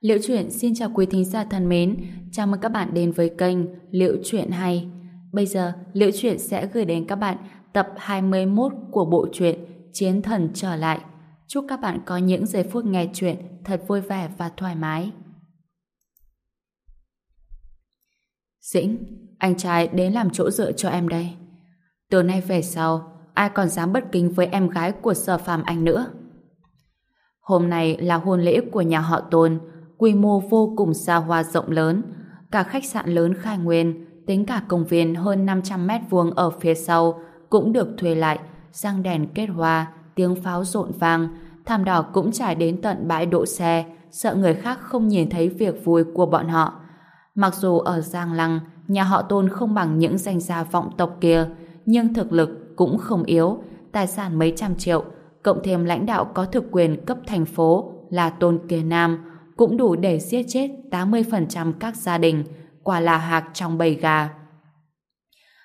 Liễu Chuyện xin chào quý thính giả thân mến, chào mừng các bạn đến với kênh Liễu Chuyện Hay. Bây giờ, Liễu Chuyện sẽ gửi đến các bạn tập 21 của bộ truyện Chiến Thần Trở Lại. Chúc các bạn có những giây phút nghe chuyện thật vui vẻ và thoải mái. Dĩnh, anh trai đến làm chỗ dựa cho em đây. Từ nay về sau, ai còn dám bất kính với em gái của sở phàm anh nữa. Hôm nay là hôn lễ của nhà họ Tôn, quy mô vô cùng xa hoa rộng lớn. Cả khách sạn lớn khai nguyên, tính cả công viên hơn 500 mét vuông ở phía sau cũng được thuê lại, răng đèn kết hoa, tiếng pháo rộn vang, thảm đỏ cũng trải đến tận bãi đỗ xe, sợ người khác không nhìn thấy việc vui của bọn họ. Mặc dù ở Giang Lăng, nhà họ Tôn không bằng những danh gia vọng tộc kia, nhưng thực lực cũng không yếu, tài sản mấy trăm triệu, cộng thêm lãnh đạo có thực quyền cấp thành phố là Tôn Kiề Nam, cũng đủ để giết chết 80% các gia đình, quả là hạc trong bầy gà.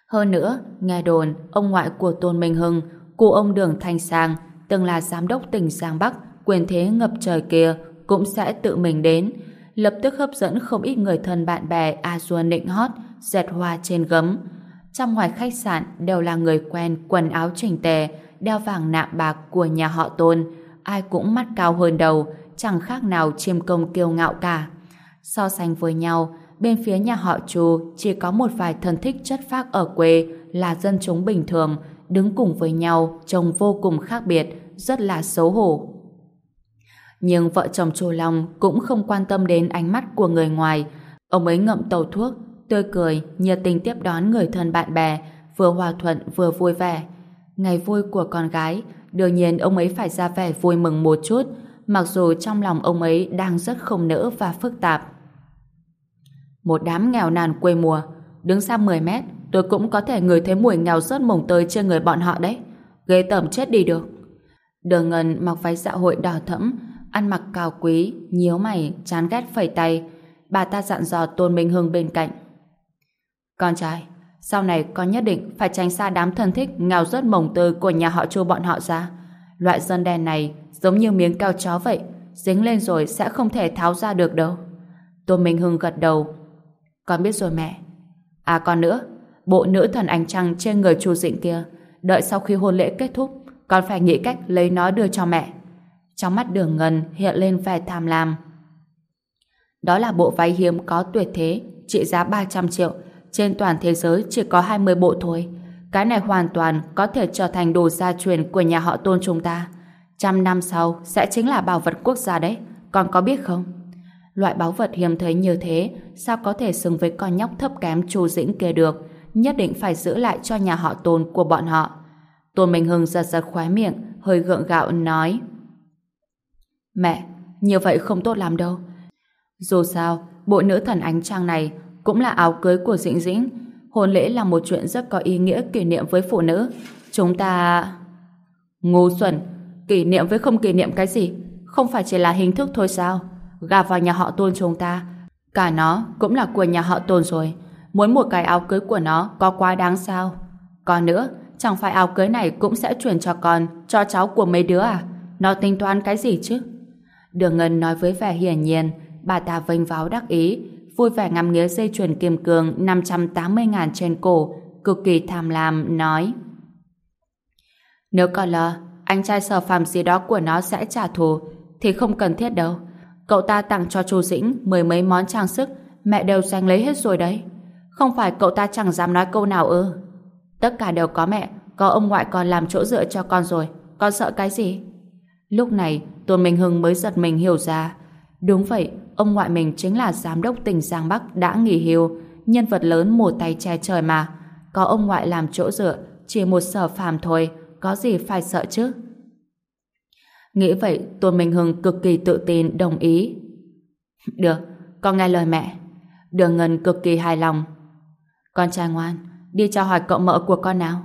Hơn nữa, nghe đồn, ông ngoại của Tôn Minh Hưng, cụ ông Đường Thanh Sang, từng là giám đốc tỉnh Giang Bắc, quyền thế ngập trời kia, cũng sẽ tự mình đến, lập tức hấp dẫn không ít người thân bạn bè a dua nịnh hót, dệt hoa trên gấm. Trong ngoài khách sạn đều là người quen, quần áo chỉnh tề, đeo vàng nạm bạc của nhà họ Tôn, ai cũng mắt cao hơn đầu, chẳng khác nào chiêm công kiêu ngạo cả. So sánh với nhau, bên phía nhà họ Chu chỉ có một vài thân thích chất phác ở quê là dân chúng bình thường, đứng cùng với nhau trông vô cùng khác biệt, rất là xấu hổ. Nhưng vợ chồng Chu Long cũng không quan tâm đến ánh mắt của người ngoài. Ông ấy ngậm tàu thuốc, tươi cười, nhiệt tình tiếp đón người thân bạn bè, vừa hòa thuận vừa vui vẻ. Ngày vui của con gái, đương nhiên ông ấy phải ra vẻ vui mừng một chút, mặc dù trong lòng ông ấy đang rất không nỡ và phức tạp. Một đám nghèo nàn quê mùa, đứng xa 10 mét, tôi cũng có thể ngửi thấy mùi nghèo rớt mồng tơi trên người bọn họ đấy. Ghê tởm chết đi được. Đường Ngân mặc váy dạ hội đỏ thẫm, ăn mặc cao quý, nhíu mày, chán ghét phẩy tay. Bà ta dặn dò Tôn Minh Hưng bên cạnh. Con trai, sau này con nhất định phải tránh xa đám thân thích nghèo rớt mồng tơi của nhà họ chu bọn họ ra. Loại dân đen này giống như miếng cao chó vậy, dính lên rồi sẽ không thể tháo ra được đâu. Tô Minh Hưng gật đầu. Con biết rồi mẹ. À còn nữa, bộ nữ thần ánh trăng trên người chu dịnh kia, đợi sau khi hôn lễ kết thúc, con phải nghĩ cách lấy nó đưa cho mẹ. Trong mắt đường ngân hiện lên vẻ tham lam. Đó là bộ váy hiếm có tuyệt thế, trị giá 300 triệu, trên toàn thế giới chỉ có 20 bộ thôi. Cái này hoàn toàn có thể trở thành đồ gia truyền của nhà họ tôn chúng ta. Trăm năm sau sẽ chính là bảo vật quốc gia đấy. Con có biết không? Loại báu vật hiếm thấy như thế sao có thể xứng với con nhóc thấp kém chu dĩnh kia được nhất định phải giữ lại cho nhà họ tôn của bọn họ. Tôn Minh Hưng giật giật khóe miệng hơi gượng gạo nói Mẹ, như vậy không tốt lắm đâu. Dù sao, bộ nữ thần ánh trăng này cũng là áo cưới của Dĩnh Dĩnh. Hôn lễ là một chuyện rất có ý nghĩa kỷ niệm với phụ nữ. Chúng ta... Ngu xuẩn, kỷ niệm với không kỷ niệm cái gì? Không phải chỉ là hình thức thôi sao? Gà vào nhà họ tôn chúng ta. Cả nó cũng là của nhà họ tôn rồi. Muốn một cái áo cưới của nó có quá đáng sao? Còn nữa, chẳng phải áo cưới này cũng sẽ chuyển cho con, cho cháu của mấy đứa à? Nó tính toán cái gì chứ? Đường Ngân nói với vẻ hiển nhiên, bà ta vênh váo đắc ý, vui vẻ ngắm nghía dây chuyền kim cương 580 ngàn trên cổ, cực kỳ tham lam, nói Nếu còn lờ anh trai sở phàm gì đó của nó sẽ trả thù, thì không cần thiết đâu. Cậu ta tặng cho chú Dĩnh mười mấy món trang sức, mẹ đều giành lấy hết rồi đấy. Không phải cậu ta chẳng dám nói câu nào ư. Tất cả đều có mẹ, có ông ngoại còn làm chỗ dựa cho con rồi, con sợ cái gì? Lúc này, Tuần Minh Hưng mới giật mình hiểu ra. Đúng vậy, ông ngoại mình chính là giám đốc tỉnh Giang Bắc đã nghỉ hưu, nhân vật lớn một tay che trời mà. Có ông ngoại làm chỗ dựa, chỉ một sở phàm thôi, có gì phải sợ chứ? Nghĩ vậy, Tôn Minh Hưng cực kỳ tự tin đồng ý. Được, con nghe lời mẹ. Đường Ngân cực kỳ hài lòng. Con trai ngoan, đi chào hỏi cậu mợ của con nào.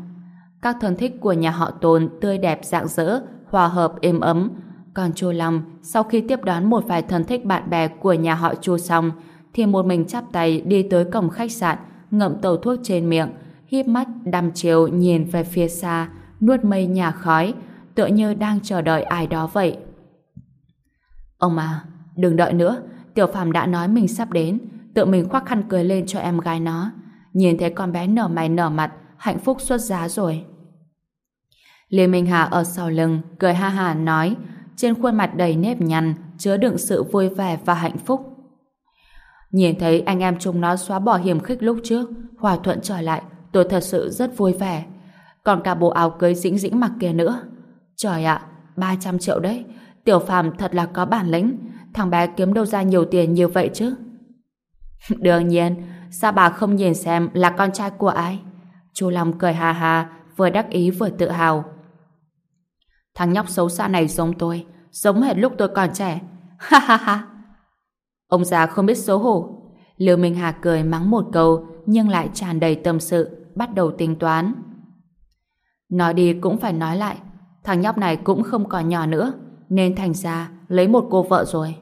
Các thân thích của nhà họ Tôn tươi đẹp rạng rỡ, hòa hợp êm ấm. Còn Chu Long, sau khi tiếp đón một vài thân thích bạn bè của nhà họ Chu xong, thì một mình chắp tay đi tới cổng khách sạn, ngậm tàu thuốc trên miệng, híp mắt đăm chiều nhìn về phía xa, nuốt mây nhà khói, tựa như đang chờ đợi ai đó vậy. Ông à, đừng đợi nữa, Tiểu Phạm đã nói mình sắp đến, tự mình khoác khăn cười lên cho em gái nó. Nhìn thấy con bé nở mày nở mặt, hạnh phúc xuất giá rồi. Lê Minh Hà ở sau lưng, cười ha hà nói, trên khuôn mặt đầy nếp nhăn, chứa đựng sự vui vẻ và hạnh phúc. Nhìn thấy anh em chúng nó xóa bỏ hiểm khích lúc trước, hòa thuận trở lại, tôi thật sự rất vui vẻ. Còn cả bộ áo cưới dĩnh dĩnh mặc kia nữa. Trời ạ, 300 triệu đấy. Tiểu phàm thật là có bản lĩnh. Thằng bé kiếm đâu ra nhiều tiền như vậy chứ? Đương nhiên, sao bà không nhìn xem là con trai của ai? Chu Long cười hà hà, vừa đắc ý vừa tự hào. Thằng nhóc xấu xa này giống tôi, giống hệt lúc tôi còn trẻ. Ha ha ha! Ông già không biết xấu hổ. Lưu Minh Hà cười mắng một câu, nhưng lại tràn đầy tâm sự, bắt đầu tính toán. Nói đi cũng phải nói lại, thằng nhóc này cũng không còn nhỏ nữa, nên thành ra lấy một cô vợ rồi.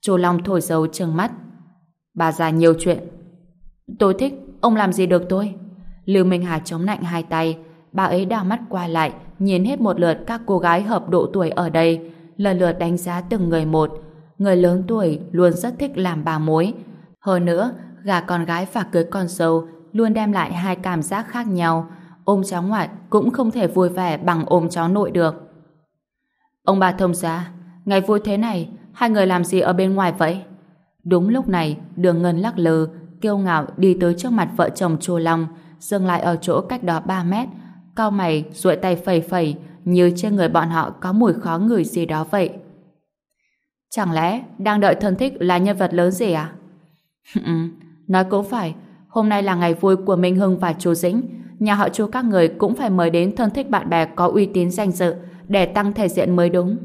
Chu Long thổi dầu trừng mắt. Bà già nhiều chuyện. Tôi thích, ông làm gì được tôi? Lưu Minh Hà chống nạnh hai tay, bà ấy đào mắt qua lại, nhìn hết một lượt các cô gái hợp độ tuổi ở đây, lần lượt đánh giá từng người một. Người lớn tuổi luôn rất thích làm bà mối. Hơn nữa, gà con gái và cưới con dâu luôn đem lại hai cảm giác khác nhau. Ôm cháu ngoại cũng không thể vui vẻ bằng ôm cháu nội được. Ông bà thông ra, ngày vui thế này, hai người làm gì ở bên ngoài vậy? Đúng lúc này, đường ngân lắc lư, kiêu ngạo đi tới trước mặt vợ chồng chùa Long, dừng lại ở chỗ cách đó 3 mét, cao mày, duỗi tay phẩy phẩy, như trên người bọn họ có mùi khó ngửi gì đó vậy. Chẳng lẽ đang đợi thân thích là nhân vật lớn gì à? nói cũng phải, hôm nay là ngày vui của Minh Hưng và chú Dĩnh, nhà họ chú các người cũng phải mời đến thân thích bạn bè có uy tín danh dự để tăng thể diện mới đúng.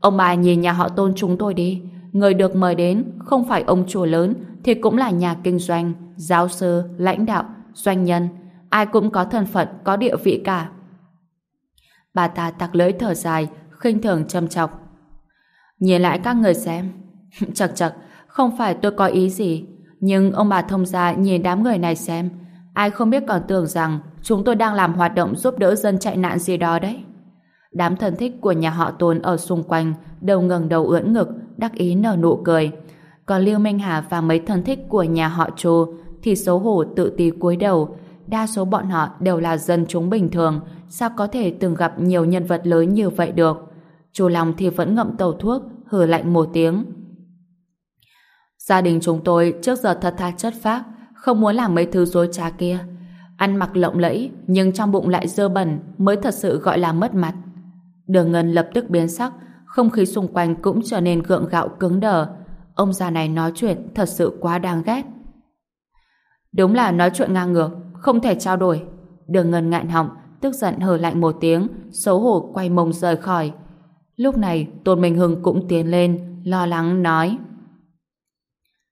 Ông bà nhìn nhà họ tôn chúng tôi đi, người được mời đến không phải ông chủ lớn thì cũng là nhà kinh doanh, giáo sư, lãnh đạo, doanh nhân, ai cũng có thân phận, có địa vị cả. Bà ta tặc lưỡi thở dài, khinh thường châm chọc. Nhìn lại các người xem. chật chật, không phải tôi có ý gì, nhưng ông bà thông gia nhìn đám người này xem, ai không biết còn tưởng rằng chúng tôi đang làm hoạt động giúp đỡ dân chạy nạn gì đó đấy. Đám thân thích của nhà họ Tôn ở xung quanh đều ngẩng đầu ưỡn ngực, đắc ý nở nụ cười. Còn Lưu Minh Hà và mấy thân thích của nhà họ trù thì xấu hổ tự ti cúi đầu. Đa số bọn họ đều là dân chúng bình thường, sao có thể từng gặp nhiều nhân vật lớn như vậy được. Chu Long thì vẫn ngậm tàu thuốc, hừ lạnh một tiếng. Gia đình chúng tôi trước giờ thật tha chất phác, không muốn làm mấy thứ dối trá kia. Ăn mặc lộng lẫy, nhưng trong bụng lại dơ bẩn mới thật sự gọi là mất mặt. Đường Ngân lập tức biến sắc, không khí xung quanh cũng trở nên gượng gạo cứng đờ. Ông già này nói chuyện thật sự quá đáng ghét. Đúng là nói chuyện ngang ngược, không thể trao đổi. Đường Ngân ngạn họng, tức giận hờ lạnh một tiếng, xấu hổ quay mông rời khỏi. Lúc này, Tôn Minh Hưng cũng tiến lên, lo lắng nói.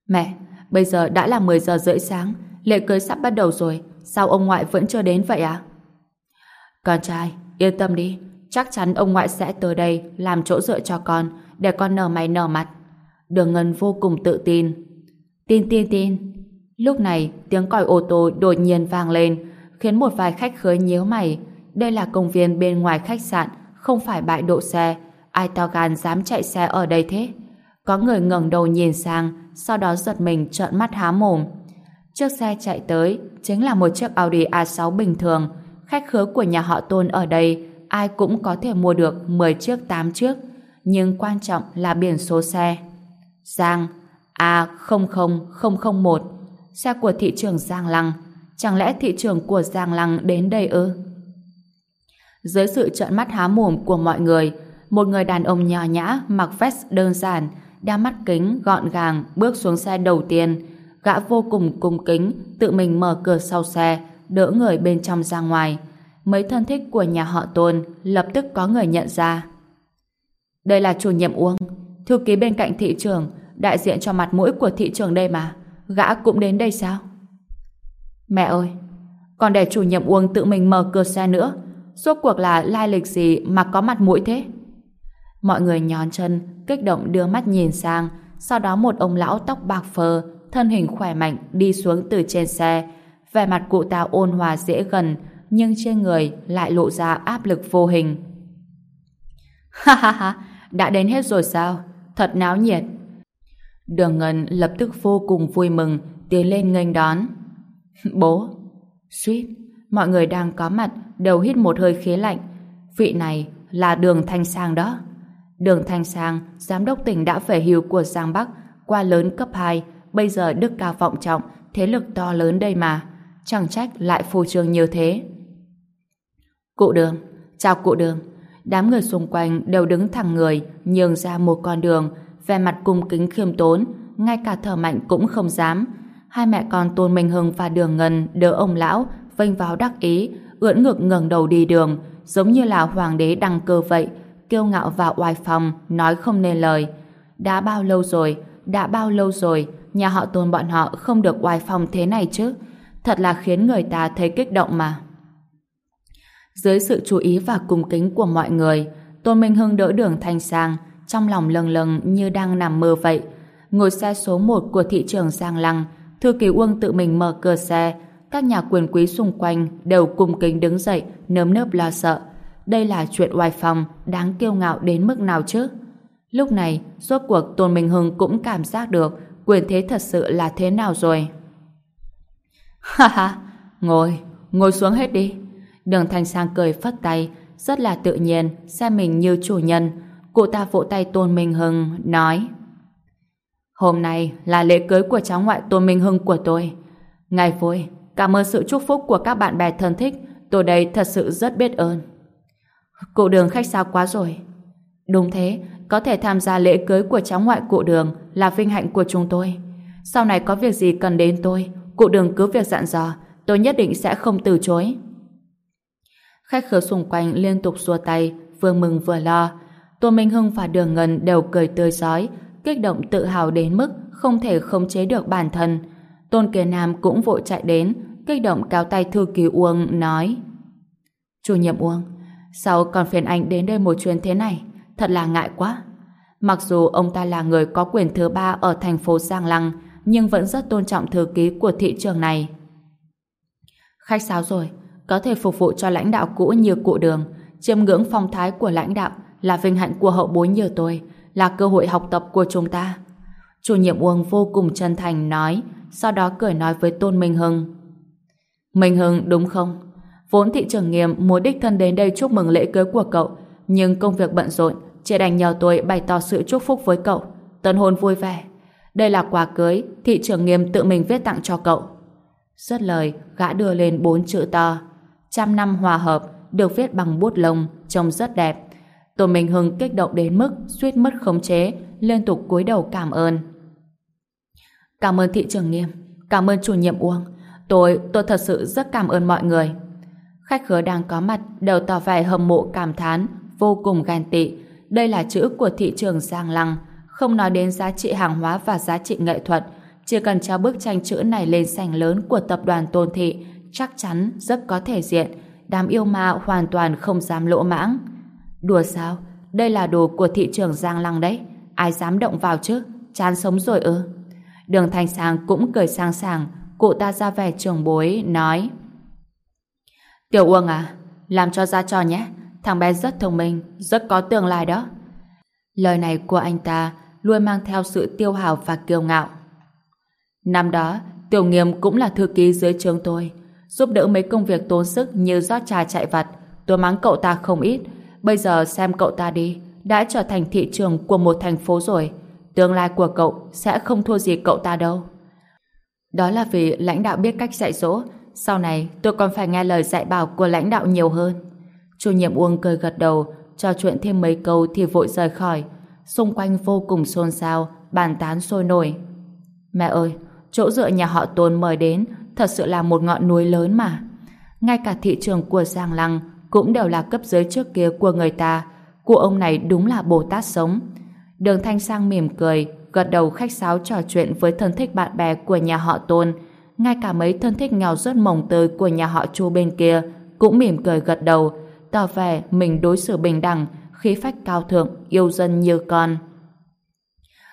Mẹ, bây giờ đã là 10 giờ rưỡi sáng, lễ cưới sắp bắt đầu rồi, sao ông ngoại vẫn chưa đến vậy à? Con trai, yên tâm đi, chắc chắn ông ngoại sẽ tới đây làm chỗ dựa cho con, để con nở mày nở mặt. Đường Ngân vô cùng tự tin. Tin tin tin. Lúc này, tiếng còi ô tô đột nhiên vang lên, khiến một vài khách khứa nhíu mày. Đây là công viên bên ngoài khách sạn, không phải bãi đỗ xe. Ai to gan dám chạy xe ở đây thế? Có người ngẩng đầu nhìn sang, sau đó giật mình trợn mắt há mồm. Chiếc xe chạy tới chính là một chiếc Audi A6 bình thường. Khách khứa của nhà họ Tôn ở đây ai cũng có thể mua được 10 chiếc 8 chiếc, nhưng quan trọng là biển số xe. Giang A00001 xe của thị trường Giang Lăng. Chẳng lẽ thị trường của Giang Lăng đến đây ư? Dưới sự trợn mắt há mồm của mọi người, một người đàn ông nhỏ nhã mặc vest đơn giản, đeo mắt kính gọn gàng bước xuống xe đầu tiên. Gã vô cùng cung kính, tự mình mở cửa sau xe, đỡ người bên trong ra ngoài. Mấy thân thích của nhà họ Tôn lập tức có người nhận ra. Đây là chủ nhiệm Uông, thư ký bên cạnh thị trường, đại diện cho mặt mũi của thị trường đây mà. Gã cũng đến đây sao? Mẹ ơi, còn để chủ nhiệm Uông tự mình mở cửa xe nữa, rốt cuộc là lai lịch gì mà có mặt mũi thế? Mọi người nhón chân, kích động đưa mắt nhìn sang, sau đó một ông lão tóc bạc phơ, thân hình khỏe mạnh đi xuống từ trên xe. Vẻ mặt cụ ta ôn hòa dễ gần, nhưng trên người lại lộ ra áp lực vô hình. Ha ha ha, đã đến hết rồi sao? Thật náo nhiệt. Đường Ngân lập tức vô cùng vui mừng, tiến lên nghênh đón. Bố! Suýt! Mọi người đang có mặt đều hít một hơi khí lạnh. Vị này là Đường Thanh Sang đó. Đường Thanh Sang, giám đốc tỉnh đã về hưu của Giang Bắc, qua lớn cấp 2, bây giờ đức cao vọng trọng, thế lực to lớn đây mà. Chẳng trách lại phô trương như thế. Cụ đường, chào cụ đường. Đám người xung quanh đều đứng thẳng người, nhường ra một con đường, vẻ mặt cung kính khiêm tốn, ngay cả thở mạnh cũng không dám. Hai mẹ con Tôn Minh Hưng và Đường Ngân đỡ ông lão, vênh vào đắc ý, ưỡn ngực ngẩng đầu đi đường, giống như là hoàng đế đăng cơ vậy, kiêu ngạo và oai phong, nói không nên lời. Đã bao lâu rồi, đã bao lâu rồi, nhà họ Tôn bọn họ không được oai phong thế này chứ? Thật là khiến người ta thấy kích động mà. Dưới sự chú ý và cung kính của mọi người, Tôn Minh Hưng đỡ đường thanh sang, trong lòng lâng lâng như đang nằm mơ vậy. Ngồi xe số 1 của thị trường Giang Lăng, thư ký Uông tự mình mở cửa xe, các nhà quyền quý xung quanh đều cung kính đứng dậy, nớm nớp lo sợ. Đây là chuyện oai phong, đáng kiêu ngạo đến mức nào chứ? Lúc này, suốt cuộc Tôn Minh Hưng cũng cảm giác được quyền thế thật sự là thế nào rồi. Ha ha, ngồi, ngồi xuống hết đi. Đường Thanh Sang cười phất tay, rất là tự nhiên, xem mình như chủ nhân. Cụ ta vỗ tay Tôn Minh Hưng, nói Hôm nay là lễ cưới của cháu ngoại Tôn Minh Hưng của tôi. Ngày vui, cảm ơn sự chúc phúc của các bạn bè thân thích, tôi đây thật sự rất biết ơn. Cụ đường khách sao quá rồi. Đúng thế, có thể tham gia lễ cưới của cháu ngoại cụ đường là vinh hạnh của chúng tôi. Sau này có việc gì cần đến tôi, cụ đường cứ việc dặn dò, tôi nhất định sẽ không từ chối. Khách khứa xung quanh liên tục xua tay, vừa mừng vừa lo. Tô Minh Hưng và Đường Ngân đều cười tươi rói, kích động tự hào đến mức không thể khống chế được bản thân. Tôn Kiệt Nam cũng vội chạy đến, kích động cao tay thư ký Uông, nói Chủ nhiệm Uông, sao còn phiền anh đến đây một chuyến thế này? Thật là ngại quá. Mặc dù ông ta là người có quyền thứ ba ở thành phố Giang Lăng, nhưng vẫn rất tôn trọng thư ký của thị trường này. Khách sáo rồi, có thể phục vụ cho lãnh đạo cũ như cụ đường, chiêm ngưỡng phong thái của lãnh đạo là vinh hạnh của hậu bối như tôi, là cơ hội học tập của chúng ta. Chủ nhiệm Uông vô cùng chân thành nói, sau đó cười nói với Tôn Minh Hưng. Minh Hưng đúng không? Vốn thị trưởng nghiêm muốn đích thân đến đây chúc mừng lễ cưới của cậu, nhưng công việc bận rộn, chỉ đành nhờ tôi bày tỏ sự chúc phúc với cậu. Tân hôn vui vẻ. Đây là quà cưới, thị trưởng nghiêm tự mình viết tặng cho cậu. Rất lời, gã đưa lên bốn chữ to. Trăm năm hòa hợp, được viết bằng bút lông, trông rất đẹp. Tô Minh Hưng kích động đến mức suýt mất khống chế, liên tục cúi đầu cảm ơn. Cảm ơn thị trường nghiêm, cảm ơn chủ nhiệm Uông. Tôi, tôi thật sự rất cảm ơn mọi người. Khách khứa đang có mặt đều tỏ vẻ hâm mộ cảm thán, vô cùng ghen tị. Đây là chữ của thị trường Giang Lăng, không nói đến giá trị hàng hóa và giá trị nghệ thuật, chỉ cần treo bức tranh chữ này lên sảnh lớn của tập đoàn Tôn Thị, chắc chắn rất có thể diện. Đám yêu ma hoàn toàn không dám lỗ mãng. Đùa sao? Đây là đồ của thị trường Giang Lăng đấy. Ai dám động vào chứ? Chán sống rồi ư? Đường Thanh Sang cũng cười sang sảng, cụ ta ra vẻ trường bối, nói Tiểu Uông à, làm cho ra trò nhé. Thằng bé rất thông minh, rất có tương lai đó. Lời này của anh ta luôn mang theo sự tiêu hào và kiêu ngạo. Năm đó, Tiểu Nghiêm cũng là thư ký dưới trường tôi, giúp đỡ mấy công việc tốn sức như rót trà chạy vặt. Tôi mắng cậu ta không ít. Bây giờ xem cậu ta đi, đã trở thành thị trường của một thành phố rồi. Tương lai của cậu sẽ không thua gì cậu ta đâu. Đó là vì lãnh đạo biết cách dạy dỗ. Sau này tôi còn phải nghe lời dạy bảo của lãnh đạo nhiều hơn. Chủ nhiệm Uông cười gật đầu, trò chuyện thêm mấy câu thì vội rời khỏi. Xung quanh vô cùng xôn xao, bàn tán sôi nổi. Mẹ ơi, chỗ dựa nhà họ Tôn mời đến thật sự là một ngọn núi lớn mà. Ngay cả thị trường của Giang Lăng cũng đều là cấp dưới trước kia của người ta. Của ông này đúng là Bồ Tát sống. Đường Thanh Sang mỉm cười, gật đầu khách sáo trò chuyện với thân thích bạn bè của nhà họ Tôn. Ngay cả mấy thân thích nghèo rớt mồng tơi của nhà họ Chu bên kia cũng mỉm cười gật đầu, tỏ vẻ mình đối xử bình đẳng, khí phách cao thượng, yêu dân như con.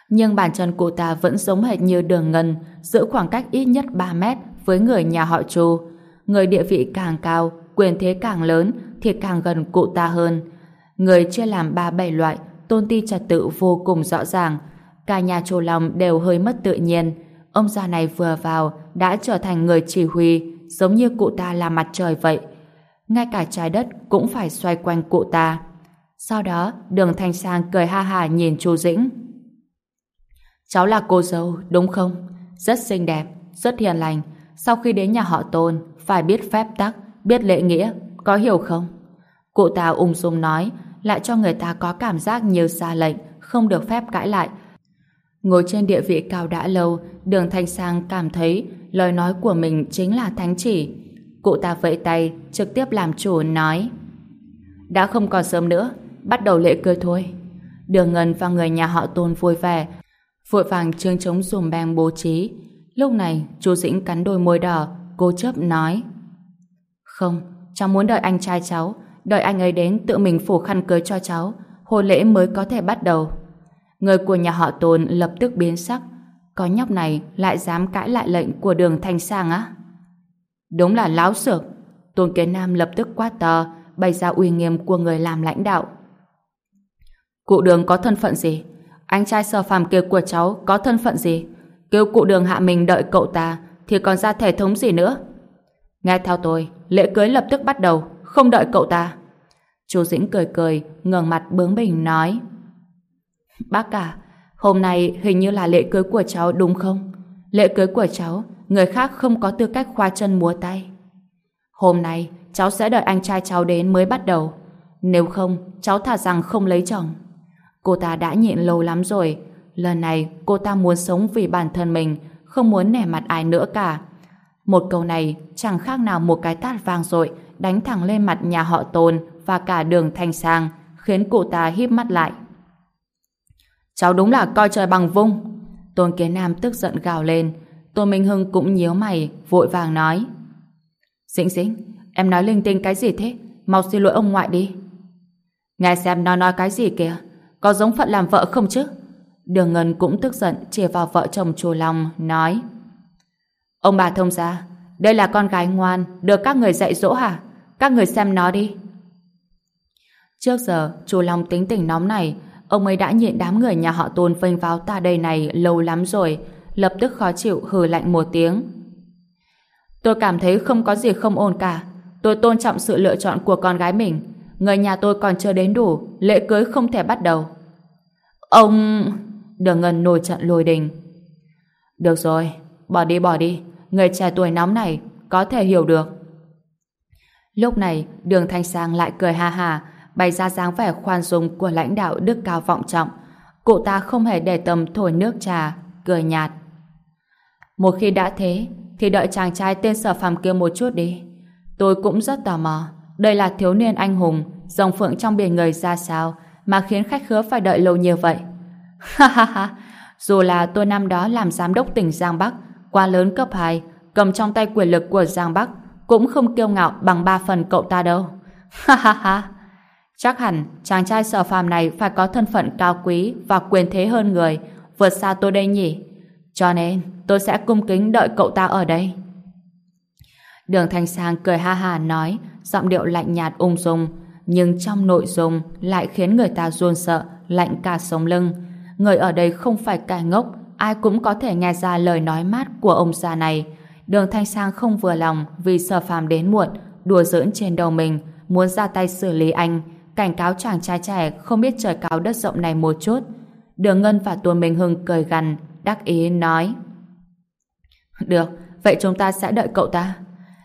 Nhưng bản chân cô ta vẫn giống hệt như đường ngân, giữ khoảng cách ít nhất 3 mét với người nhà họ Chu. Người địa vị càng cao, quyền thế càng lớn thì càng gần cụ ta hơn. Người chia làm ba bảy loại, tôn ti trật tự vô cùng rõ ràng. Cả nhà chủ lòng đều hơi mất tự nhiên. Ông già này vừa vào đã trở thành người chỉ huy, giống như cụ ta là mặt trời vậy. Ngay cả trái đất cũng phải xoay quanh cụ ta. Sau đó, đường Thanh Sang cười ha hà nhìn chú Dĩnh. Cháu là cô dâu, đúng không? Rất xinh đẹp, rất hiền lành. Sau khi đến nhà họ Tôn, phải biết phép tắc, biết lễ nghĩa, có hiểu không? Cụ ta ung dung nói, lại cho người ta có cảm giác như xa lệnh, không được phép cãi lại. Ngồi trên địa vị cao đã lâu, đường Thanh Sang cảm thấy lời nói của mình chính là thánh chỉ. Cụ ta vẫy tay, trực tiếp làm chủ nói Đã không còn sớm nữa, bắt đầu lễ cưới thôi. Đường Ngân và người nhà họ Tôn vui vẻ, vội vàng trương chống dùm beng bố trí. Lúc này, chú Dĩnh cắn đôi môi đỏ, cô chấp nói không, cháu muốn đợi anh trai cháu, đợi anh ấy đến tự mình phủ khăn cưới cho cháu, hôn lễ mới có thể bắt đầu. Người của nhà họ Tôn lập tức biến sắc, có nhóc này lại dám cãi lại lệnh của đường Thanh Sang á? Đúng là láo xược. Tôn Kế Nam lập tức quát to, bày ra uy nghiêm của người làm lãnh đạo. Cụ đường có thân phận gì? Anh trai sở phàm kia của cháu có thân phận gì? Kêu cụ đường hạ mình đợi cậu ta thì còn ra thể thống gì nữa? Nghe theo tôi, lễ cưới lập tức bắt đầu, không đợi cậu ta. Chú Dĩnh cười cười, ngẩng mặt bướng bỉnh nói. Bác cả, hôm nay hình như là lễ cưới của cháu đúng không? Lễ cưới của cháu, người khác không có tư cách khoa chân múa tay. Hôm nay, cháu sẽ đợi anh trai cháu đến mới bắt đầu. Nếu không, cháu thả rằng không lấy chồng. Cô ta đã nhịn lâu lắm rồi. Lần này, cô ta muốn sống vì bản thân mình, không muốn nẻ mặt ai nữa cả. Một câu này chẳng khác nào một cái tát vang dội đánh thẳng lên mặt nhà họ Tôn và cả đường thanh sang, khiến cụ ta híp mắt lại. Cháu đúng là coi trời bằng vung. Tôn Kiến Nam tức giận gào lên. Tôn Minh Hưng cũng nhíu mày, vội vàng nói. Dĩnh dĩnh, em nói linh tinh cái gì thế? Mau xin lỗi ông ngoại đi. Nghe xem nó nói cái gì kìa. Có giống phận làm vợ không chứ? Đường Ngân cũng tức giận chỉ vào vợ chồng chùa lòng nói. Ông bà thông gia, đây là con gái ngoan, được các người dạy dỗ hả? Các người xem nó đi. Trước giờ, chùa Long tính tình nóng này, ông ấy đã nhịn đám người nhà họ tôn vênh vào ta đây này lâu lắm rồi, lập tức khó chịu hừ lạnh một tiếng. Tôi cảm thấy không có gì không ổn cả. Tôi tôn trọng sự lựa chọn của con gái mình. Người nhà tôi còn chưa đến đủ, lễ cưới không thể bắt đầu. Ông... Đường Ngân nổi trận lôi đình. Được rồi, bỏ đi bỏ đi. Người trẻ tuổi nóng này có thể hiểu được. Lúc này, đường Thanh Sang lại cười ha hà, bày ra dáng vẻ khoan dung của lãnh đạo đức cao vọng trọng. Cụ ta không hề để tâm thổi nước trà, cười nhạt. Một khi đã thế, thì đợi chàng trai tên sở phàm kia một chút đi. Tôi cũng rất tò mò. Đây là thiếu niên anh hùng, dòng phượng trong biển người ra sao mà khiến khách khứa phải đợi lâu như vậy. Ha ha ha, dù là tôi năm đó làm giám đốc tỉnh Giang Bắc, qua lớn cấp 2, cầm trong tay quyền lực của Giang Bắc, cũng không kiêu ngạo bằng ba phần cậu ta đâu. Ha ha ha. Chắc hẳn chàng trai sở phàm này phải có thân phận cao quý và quyền thế hơn người, vượt xa tôi đây nhỉ. Cho nên tôi sẽ cung kính đợi cậu ta ở đây. Đường Thanh Sang cười ha ha nói, giọng điệu lạnh nhạt ung dung, nhưng trong nội dung lại khiến người ta run sợ, lạnh cả sống lưng. Người ở đây không phải cài ngốc, ai cũng có thể nghe ra lời nói mát của ông già này. Đường Thanh Sang không vừa lòng vì sở phàm đến muộn, đùa giỡn trên đầu mình, muốn ra tay xử lý anh, cảnh cáo chàng trai trẻ không biết trời cao đất rộng này một chút. Đường Ngân và Tuân Minh Hưng cười gằn, đắc ý nói. Được, vậy chúng ta sẽ đợi cậu ta.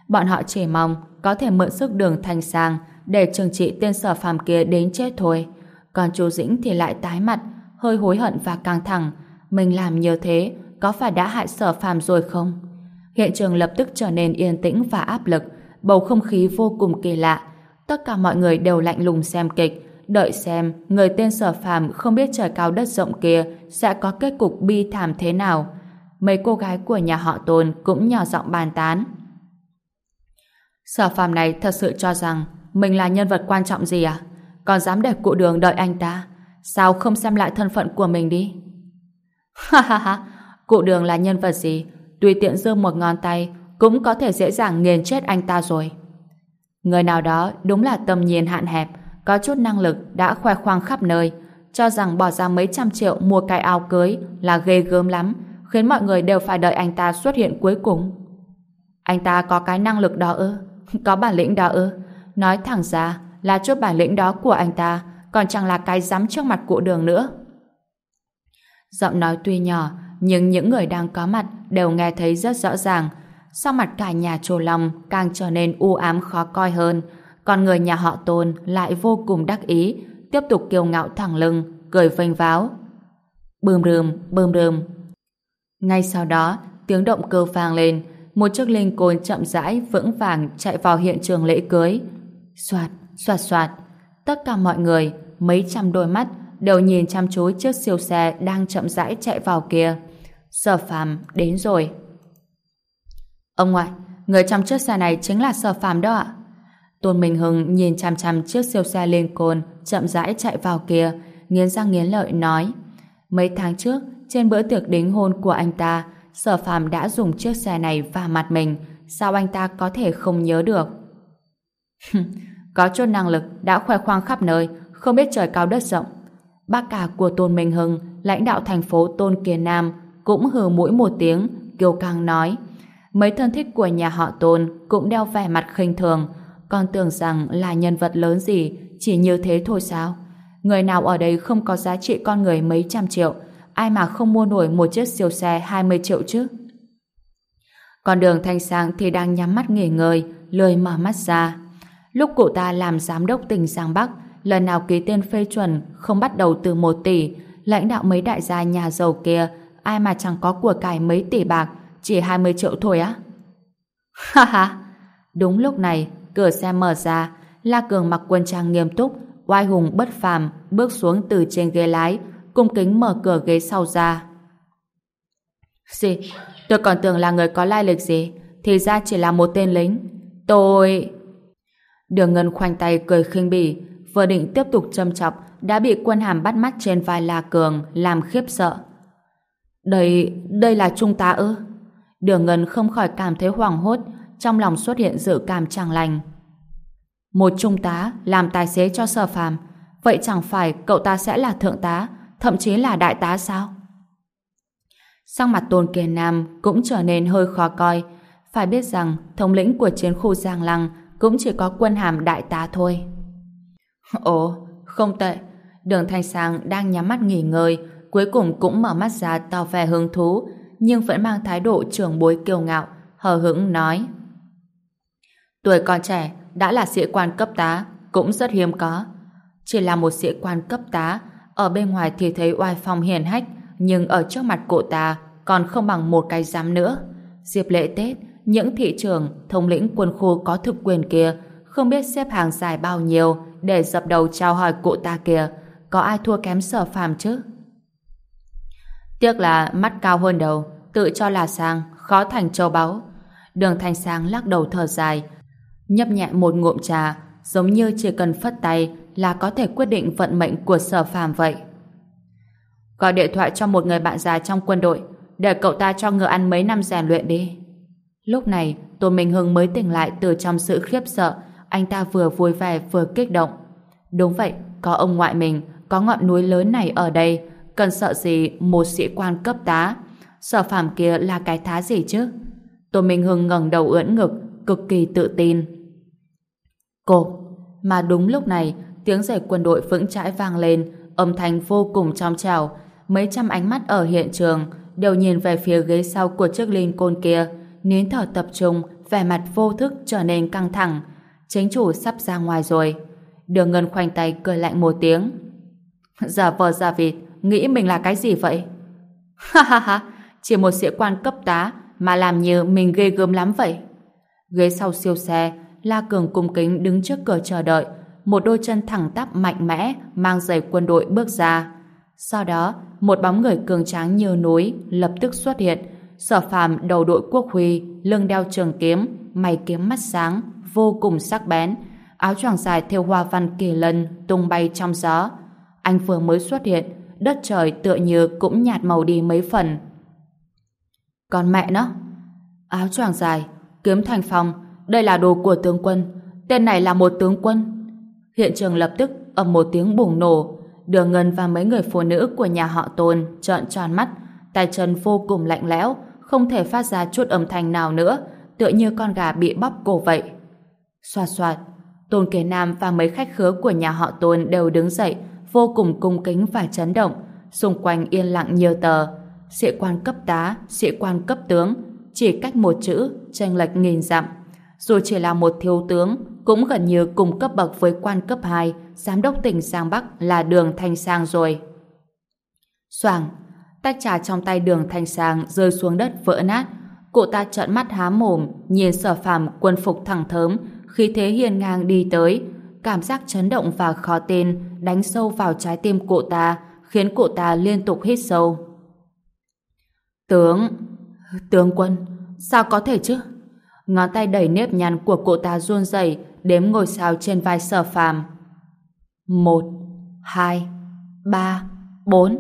Bọn họ chỉ mong có thể mượn sức đường Thanh Sang để trừng trị tên sở phàm kia đến chết thôi. Còn chú Dĩnh thì lại tái mặt, hơi hối hận và căng thẳng. Mình làm như thế, có phải đã hại sở phàm rồi không? Hiện trường lập tức trở nên yên tĩnh và áp lực, bầu không khí vô cùng kỳ lạ. Tất cả mọi người đều lạnh lùng xem kịch, đợi xem người tên sở phàm không biết trời cao đất rộng kia sẽ có kết cục bi thảm thế nào. Mấy cô gái của nhà họ Tôn cũng nhỏ giọng bàn tán. Sở phàm này thật sự cho rằng mình là nhân vật quan trọng gì à? Còn dám để cụ đường đợi anh ta? Sao không xem lại thân phận của mình đi? Ha ha ha, cụ đường là nhân vật gì? Tùy tiện giơ một ngón tay cũng có thể dễ dàng nghiền chết anh ta rồi. Người nào đó đúng là tầm nhìn hạn hẹp, có chút năng lực đã khoe khoang khắp nơi, cho rằng bỏ ra mấy trăm triệu mua cái áo cưới là ghê gớm lắm, khiến mọi người đều phải đợi anh ta xuất hiện cuối cùng. Anh ta có cái năng lực đó ư? Có bản lĩnh đó ư? Nói thẳng ra là chút bản lĩnh đó của anh ta còn chẳng là cái dám trước mặt cụ đường nữa. Giọng nói tuy nhỏ, nhưng những người đang có mặt đều nghe thấy rất rõ ràng. Sau mặt cả nhà trồ lòng càng trở nên u ám khó coi hơn, còn người nhà họ tôn lại vô cùng đắc ý, tiếp tục kiêu ngạo thẳng lưng, cười vênh váo. Bơm rơm, bơm rơm. Ngay sau đó, tiếng động cơ vang lên, một chiếc linh côn chậm rãi vững vàng chạy vào hiện trường lễ cưới. Soạt, soạt soạt, tất cả mọi người, mấy trăm đôi mắt đều nhìn chăm chú chiếc siêu xe đang chậm rãi chạy vào kia. Sở phàm đến rồi. Ông ngoại, người trong chiếc xe này chính là sở phàm đó ạ. Tôn Minh Hưng nhìn chăm chăm chiếc siêu xe lên côn chậm rãi chạy vào kia, nghiến răng nghiến lợi nói. Mấy tháng trước, trên bữa tiệc đính hôn của anh ta, sở phàm đã dùng chiếc xe này vào mặt mình, sao anh ta có thể không nhớ được? có chút năng lực đã khoe khoang khắp nơi, không biết trời cao đất rộng. Bác cả của Tôn Minh Hưng, lãnh đạo thành phố Tôn Kiên Nam, cũng hừ mũi một tiếng, kiêu căng nói. Mấy thân thích của nhà họ Tôn cũng đeo vẻ mặt khinh thường, còn tưởng rằng là nhân vật lớn gì, chỉ như thế thôi sao? Người nào ở đây không có giá trị con người mấy trăm triệu, ai mà không mua nổi một chiếc siêu xe 20 triệu chứ? Còn đường Thanh Sang thì đang nhắm mắt nghỉ ngơi, lười mở mắt ra. Lúc cụ ta làm giám đốc tỉnh Giang Bắc, lần nào ký tên phê chuẩn không bắt đầu từ 1 tỷ, lãnh đạo mấy đại gia nhà giàu kia, ai mà chẳng có của cải mấy tỷ bạc, chỉ 20 triệu thôi á. Ha ha! Đúng lúc này, cửa xe mở ra, La Cường mặc quân trang nghiêm túc, oai hùng bất phàm, bước xuống từ trên ghế lái, cung kính mở cửa ghế sau ra. Gì? Tôi còn tưởng là người có lai lịch gì, thì ra chỉ là một tên lính. Tôi... Đường Ngân khoanh tay cười khinh bỉ, vừa định tiếp tục châm chọc, đã bị quân hàm bắt mắt trên vai La Cường, làm khiếp sợ. Đây, đây là Trung tá ư? Đường Ngân không khỏi cảm thấy hoảng hốt, trong lòng xuất hiện dự cảm chẳng lành. Một trung tá làm tài xế cho sở phàm, vậy chẳng phải cậu ta sẽ là thượng tá, thậm chí là đại tá sao? Sắc mặt Tôn Kiền Nam cũng trở nên hơi khó coi. Phải biết rằng thống lĩnh của chiến khu Giang Lăng cũng chỉ có quân hàm đại tá thôi. Ồ, không tệ. Đường Thanh Sang đang nhắm mắt nghỉ ngơi, cuối cùng cũng mở mắt ra tỏ vẻ hứng thú, nhưng vẫn mang thái độ trưởng bối kiêu ngạo, hờ hững nói. Tuổi còn trẻ, đã là sĩ quan cấp tá, cũng rất hiếm có. Chỉ là một sĩ quan cấp tá, ở bên ngoài thì thấy oai phong hiền hách, nhưng ở trước mặt cụ ta còn không bằng một cái giám nữa. Dịp lễ Tết, những thị trường, thống lĩnh quân khu có thực quyền kia không biết xếp hàng dài bao nhiêu để dập đầu chào hỏi cụ ta kia, có ai thua kém sở phàm chứ? Tiếc là mắt cao hơn đầu, tự cho là sang, khó thành châu báu. Đường Thanh Sang lắc đầu thở dài, nhấp nhẹ một ngụm trà, giống như chỉ cần phất tay là có thể quyết định vận mệnh của sở phàm vậy. Gọi điện thoại cho một người bạn già trong quân đội, để cậu ta cho ngựa ăn mấy năm rèn luyện đi. Lúc này, Tô Minh Hưng mới tỉnh lại từ trong sự khiếp sợ, anh ta vừa vui vẻ vừa kích động. Đúng vậy, có ông ngoại mình, có ngọn núi lớn này ở đây, cần sợ gì một sĩ quan cấp tá. Sở phàm kia là cái thá gì chứ? Tô Minh Hưng ngẩng đầu ưỡn ngực, cực kỳ tự tin. Cô, mà đúng lúc này, tiếng giày quân đội vững chãi vang lên, âm thanh vô cùng trong trào. Mấy trăm ánh mắt ở hiện trường đều nhìn về phía ghế sau của chiếc linh côn kia, nín thở tập trung, vẻ mặt vô thức trở nên căng thẳng. Chính chủ sắp ra ngoài rồi. Đường Ngân khoanh tay cười lạnh một tiếng. Giả vờ giả vịt, nghĩ mình là cái gì vậy? Ha ha ha, chỉ một sĩ quan cấp tá mà làm như mình ghê gớm lắm vậy. Ghế sau siêu xe, La Cường cung kính đứng trước cửa chờ đợi, một đôi chân thẳng tắp mạnh mẽ mang giày quân đội bước ra. Sau đó, một bóng người cường tráng như núi lập tức xuất hiện. Sở phàm đầu đội quốc huy, lưng đeo trường kiếm, mày kiếm mắt sáng, vô cùng sắc bén. Áo choàng dài theo hoa văn kỳ lân tung bay trong gió. Anh vừa mới xuất hiện, đất trời tựa như cũng nhạt màu đi mấy phần. Còn mẹ nó, áo choàng dài, kiếm thành phong, đây là đồ của tướng quân. Tên này là một tướng quân. Hiện trường lập tức ầm một tiếng bùng nổ. Đường Ngân và mấy người phụ nữ của nhà họ Tôn trợn tròn mắt, tay chân vô cùng lạnh lẽo, không thể phát ra chút âm thanh nào nữa, tựa như con gà bị bóp cổ vậy. Xoạt xoạt, Tôn Kế Nam và mấy khách khứa của nhà họ Tôn đều đứng dậy, vô cùng cung kính và chấn động, xung quanh yên lặng nhiều tờ. Sĩ quan cấp tá, sĩ quan cấp tướng, chỉ cách một chữ, tranh lệch nghìn dặm. Dù chỉ là một thiếu tướng, cũng gần như cùng cấp bậc với quan cấp 2, giám đốc tỉnh Giang Bắc là đường Thanh Sang rồi. Soảng, tách trà trong tay đường Thanh Sang rơi xuống đất vỡ nát. Cụ ta trợn mắt há mồm, nhìn sở phàm quân phục thẳng thớm, khi thế hiền ngang đi tới. Cảm giác chấn động và khó tin đánh sâu vào trái tim cụ ta, khiến cụ ta liên tục hít sâu. Tướng, tướng quân, sao có thể chứ? Ngón tay đầy nếp nhăn của cụ ta run rẩy đếm ngôi sao trên vai sở phàm. Một, hai, ba, bốn.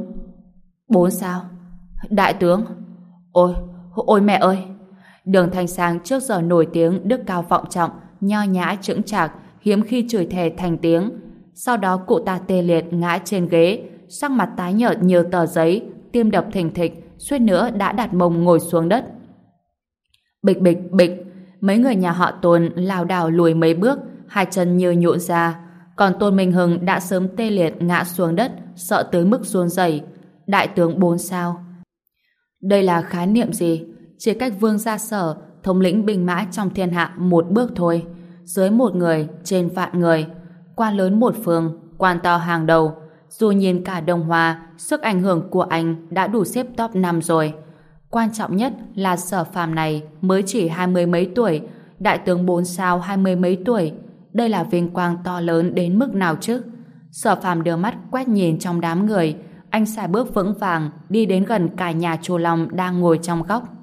Bốn sao? Đại tướng. Ôi, ôi mẹ ơi! Đường Thanh Sang trước giờ nổi tiếng đức cao vọng trọng, nho nhã chững chạc, hiếm khi chửi thề thành tiếng. Sau đó cụ ta tê liệt ngã trên ghế, sắc mặt tái nhợt nhiều tờ giấy, tim đập thình thịch, suýt nữa đã đặt mông ngồi xuống đất. Bịch bịch bịch, mấy người nhà họ Tôn lao đảo lùi mấy bước, hai chân như nhũn ra. Còn Tôn Minh Hưng đã sớm tê liệt ngã xuống đất, sợ tới mức run rẩy. Đại tướng bốn sao. Đây là khái niệm gì? Chỉ cách vương gia sở, thống lĩnh binh mã trong thiên hạ một bước thôi. Dưới một người, trên vạn người. Quan lớn một phương, quan to hàng đầu. Dù nhìn cả Đông Hoa, sức ảnh hưởng của anh đã đủ xếp top 5 rồi. Quan trọng nhất là sở phàm này mới chỉ hai mươi mấy tuổi, đại tướng bốn sao hai mươi mấy tuổi. Đây là vinh quang to lớn đến mức nào chứ? Sở phàm đưa mắt quét nhìn trong đám người, anh xài bước vững vàng đi đến gần cả nhà chùa Long đang ngồi trong góc.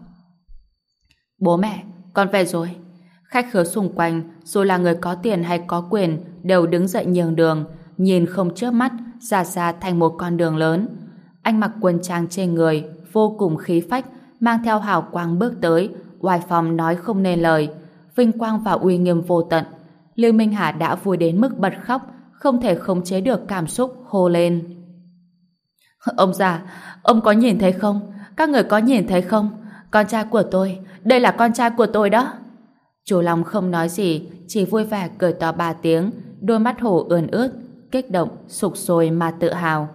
Bố mẹ, con về rồi. Khách khứa xung quanh, dù là người có tiền hay có quyền, đều đứng dậy nhường đường, nhìn không chớp mắt, ra ra thành một con đường lớn. Anh mặc quần trang trên người, vô cùng khí phách, mang theo hào quang bước tới, oai phòng nói không nên lời, vinh quang và uy nghiêm vô tận. Lưu Minh Hà đã vui đến mức bật khóc, không thể khống chế được cảm xúc hô lên. Ông già, ông có nhìn thấy không? Các người có nhìn thấy không? Con trai của tôi, đây là con trai của tôi đó. Chú Long không nói gì, chỉ vui vẻ cười to ba tiếng, đôi mắt hổ ươn ướt, kích động, sục sôi mà tự hào.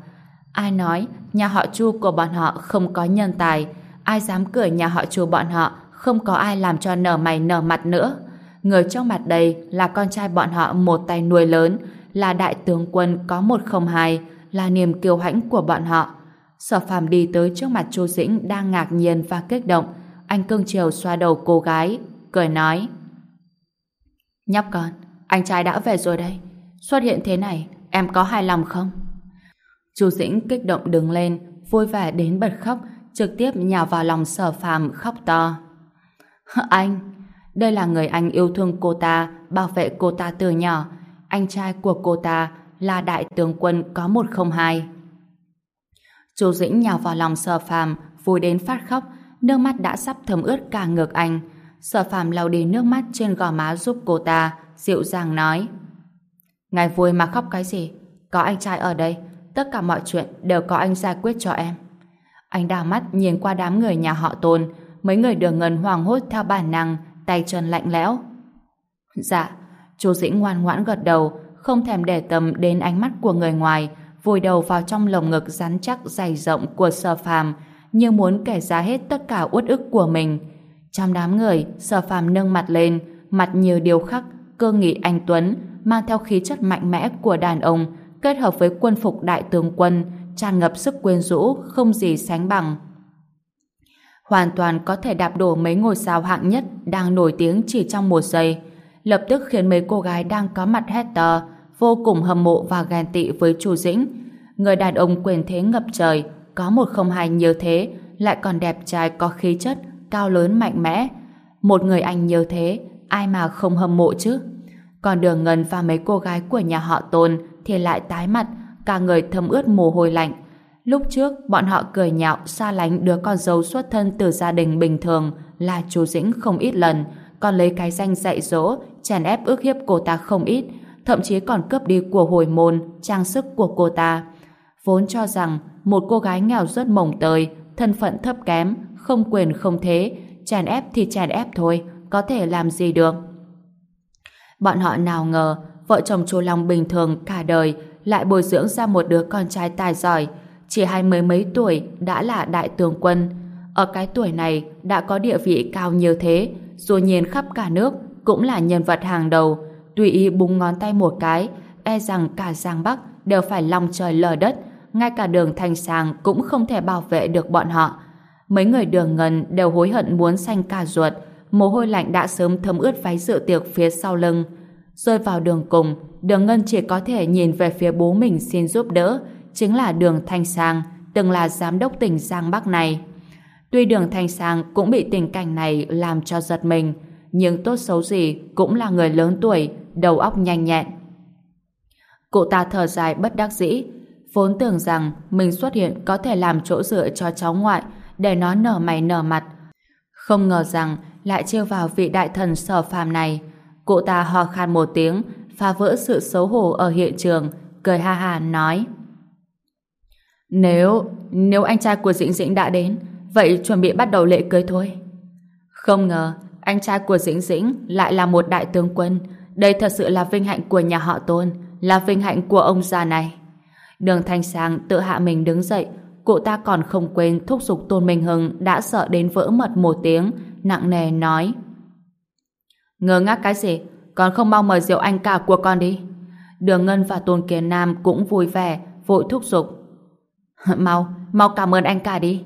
Ai nói nhà họ Chu của bọn họ không có nhân tài, ai dám cười nhà họ Chu bọn họ không có ai làm cho nở mày nở mặt nữa. Người trong mặt đây là con trai bọn họ một tay nuôi lớn, là đại tướng quân có một không hai, là niềm kiêu hãnh của bọn họ. Sở phàm đi tới trước mặt Chu Dĩnh đang ngạc nhiên và kích động. Anh cưng chiều xoa đầu cô gái, cười nói. Nhóc con, anh trai đã về rồi đây. Xuất hiện thế này, em có hài lòng không? Chu Dĩnh kích động đứng lên, vui vẻ đến bật khóc, trực tiếp nhào vào lòng sở phàm khóc to. Anh, đây là người anh yêu thương cô ta, bảo vệ cô ta từ nhỏ. Anh trai của cô ta là đại tướng quân có một không hai. Chu Dĩnh nhào vào lòng sở phàm, vui đến phát khóc, nước mắt đã sắp thấm ướt cả ngực anh. Sở phàm lau đi nước mắt trên gò má giúp cô ta, dịu dàng nói. Ngài vui mà khóc cái gì? Có anh trai ở đây, tất cả mọi chuyện đều có anh giải quyết cho em. Anh đào mắt nhìn qua đám người nhà họ Tôn, mấy người đường ngân hoàng hốt theo bản năng, tay chân lạnh lẽo. Dạ, Chu Dĩnh ngoan ngoãn gật đầu, không thèm để tâm đến ánh mắt của người ngoài, vùi đầu vào trong lồng ngực rắn chắc dày rộng của sở phàm, như muốn kể ra hết tất cả uất ức của mình. Trong đám người, sở phàm nâng mặt lên, mặt như điều khắc, cơ nghị anh Tuấn, mang theo khí chất mạnh mẽ của đàn ông, kết hợp với quân phục đại tướng quân, tràn ngập sức quyến rũ, không gì sánh bằng. Hoàn toàn có thể đạp đổ mấy ngôi sao hạng nhất đang nổi tiếng chỉ trong một giây, lập tức khiến mấy cô gái đang có mặt hét to, vô cùng hâm mộ và ghen tị với Chu Dĩnh. Người đàn ông quyền thế ngập trời, có một không hai như thế, lại còn đẹp trai có khí chất, cao lớn mạnh mẽ. Một người anh như thế, ai mà không hâm mộ chứ? Còn Đường Ngân và mấy cô gái của nhà họ Tôn thì lại tái mặt, cả người thấm ướt mồ hôi lạnh. Lúc trước, bọn họ cười nhạo xa lánh đứa con dâu xuất thân từ gia đình bình thường là chú Dĩnh không ít lần, còn lấy cái danh dạy dỗ, chèn ép ước hiếp cô ta không ít, thậm chí còn cướp đi của hồi môn, trang sức của cô ta. Vốn cho rằng một cô gái nghèo rất mồng tơi, thân phận thấp kém, không quyền không thế, chèn ép thì chèn ép thôi, có thể làm gì được. Bọn họ nào ngờ, vợ chồng chú Long bình thường cả đời lại bồi dưỡng ra một đứa con trai tài giỏi, chỉ hai mươi mấy tuổi đã là đại tướng quân. Ở cái tuổi này đã có địa vị cao như thế, dù nhìn khắp cả nước cũng là nhân vật hàng đầu. Tùy ý búng ngón tay một cái, e rằng cả Giang Bắc đều phải lòng trời lở đất, ngay cả đường thành sàng cũng không thể bảo vệ được bọn họ. Mấy người đường ngân đều hối hận muốn xanh cả ruột, mồ hôi lạnh đã sớm thấm ướt váy dự tiệc phía sau lưng. Rơi vào đường cùng, đường ngân chỉ có thể nhìn về phía bố mình xin giúp đỡ, chính là đường thanh sang, từng là giám đốc tỉnh Giang Bắc này. Tuy đường thanh sang cũng bị tình cảnh này làm cho giật mình, nhưng tốt xấu gì cũng là người lớn tuổi, đầu óc nhanh nhẹn. Cụ ta thở dài bất đắc dĩ, vốn tưởng rằng mình xuất hiện có thể làm chỗ dựa cho cháu ngoại để nó nở mày nở mặt. Không ngờ rằng lại trêu vào vị đại thần sở phàm này. Cụ ta ho khan một tiếng, phá vỡ sự xấu hổ ở hiện trường, cười ha ha nói Nếu, nếu anh trai của Dĩnh Dĩnh đã đến, vậy chuẩn bị bắt đầu lễ cưới thôi. Không ngờ, anh trai của Dĩnh Dĩnh lại là một đại tướng quân. Đây thật sự là vinh hạnh của nhà họ Tôn, là vinh hạnh của ông già này. Đường Thanh Sang tự hạ mình đứng dậy, cụ ta còn không quên thúc giục Tôn Minh Hưng đã sợ đến vỡ mật một tiếng, nặng nề nói. Ngờ ngác cái gì? Còn không mau mời rượu anh cả của con đi. Đường Ngân và Tôn kiền Nam cũng vui vẻ, vội thúc giục. mau, mau cảm ơn anh cả đi.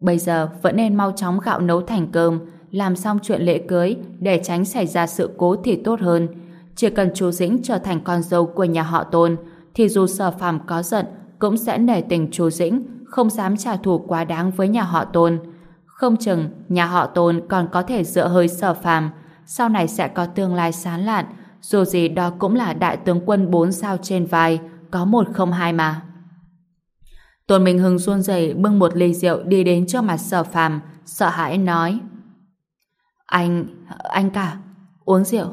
Bây giờ vẫn nên mau chóng gạo nấu thành cơm, làm xong chuyện lễ cưới để tránh xảy ra sự cố thì tốt hơn. Chỉ cần chú Dĩnh trở thành con dâu của nhà họ Tôn, thì dù sở phàm có giận, cũng sẽ nể tình chú Dĩnh, không dám trả thù quá đáng với nhà họ Tôn. Không chừng, nhà họ Tôn còn có thể dựa hơi sở phàm, sau này sẽ có tương lai sáng lạn, dù gì đó cũng là đại tướng quân bốn sao trên vai, có một không hai mà. Tôn Minh Hưng run rẩy bưng một ly rượu đi đến trước mặt sở phàm, sợ hãi nói. Anh, anh cả, uống rượu.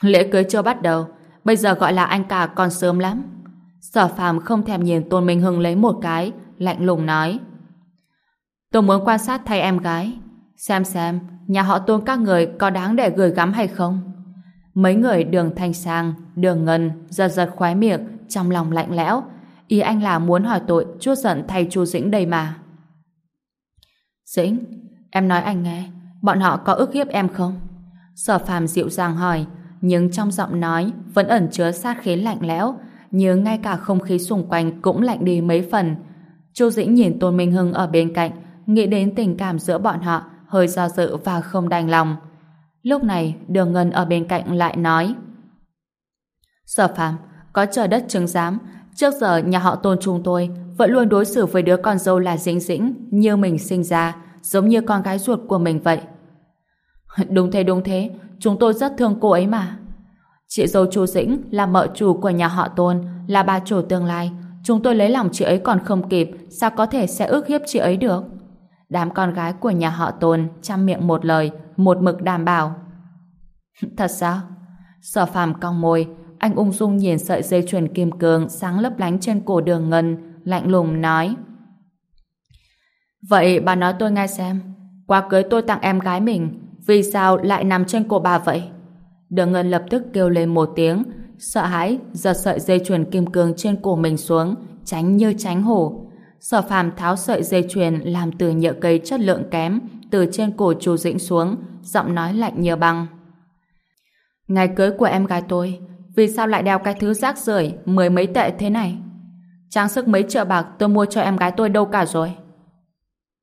Lễ cưới chưa bắt đầu, bây giờ gọi là anh cả còn sớm lắm. Sở phàm không thèm nhìn Tôn Minh Hưng lấy một cái, lạnh lùng nói. Tôi muốn quan sát thay em gái, xem xem nhà họ Tôn các người có đáng để gửi gắm hay không. Mấy người đường thanh sang, đường ngân, giật giật khoái miệng, trong lòng lạnh lẽo. Ý anh là muốn hỏi tội, chút giận thay chu Dĩnh đây mà. Dĩnh, em nói anh nghe, bọn họ có ức hiếp em không? Sở phàm dịu dàng hỏi, nhưng trong giọng nói vẫn ẩn chứa sát khí lạnh lẽo, như ngay cả không khí xung quanh cũng lạnh đi mấy phần. Chu Dĩnh nhìn Tôn Minh Hưng ở bên cạnh, nghĩ đến tình cảm giữa bọn họ, hơi do dự và không đành lòng. Lúc này, Đường Ngân ở bên cạnh lại nói Sở phàm, có trời đất chứng giám, trước giờ nhà họ Tôn chúng tôi vẫn luôn đối xử với đứa con dâu là Dĩnh Dĩnh như mình sinh ra, giống như con gái ruột của mình vậy. Đúng thế đúng thế, chúng tôi rất thương cô ấy mà. Chị dâu chú Dĩnh là mợ chủ của nhà họ Tôn, là bà chủ tương lai. Chúng tôi lấy lòng chị ấy còn không kịp, sao có thể sẽ ước hiếp chị ấy được? Đám con gái của nhà họ Tôn chăm miệng một lời, một mực đảm bảo. Thật sao? Sở phàm cong môi, anh ung dung nhìn sợi dây chuyền kim cương sáng lấp lánh trên cổ đường ngân, lạnh lùng nói. Vậy bà nói tôi nghe xem, qua cưới tôi tặng em gái mình, vì sao lại nằm trên cổ bà vậy? Đường Ngân lập tức kêu lên một tiếng, sợ hãi, giật sợi dây chuyền kim cương trên cổ mình xuống, tránh như tránh hổ. Sở phàm tháo sợi dây chuyền làm từ nhựa cây chất lượng kém, từ trên cổ chú dĩnh xuống, giọng nói lạnh như băng. Ngày cưới của em gái tôi, vì sao lại đeo cái thứ rác rưởi mười mấy tệ thế này? Trang sức mấy triệu bạc tôi mua cho em gái tôi đâu cả rồi.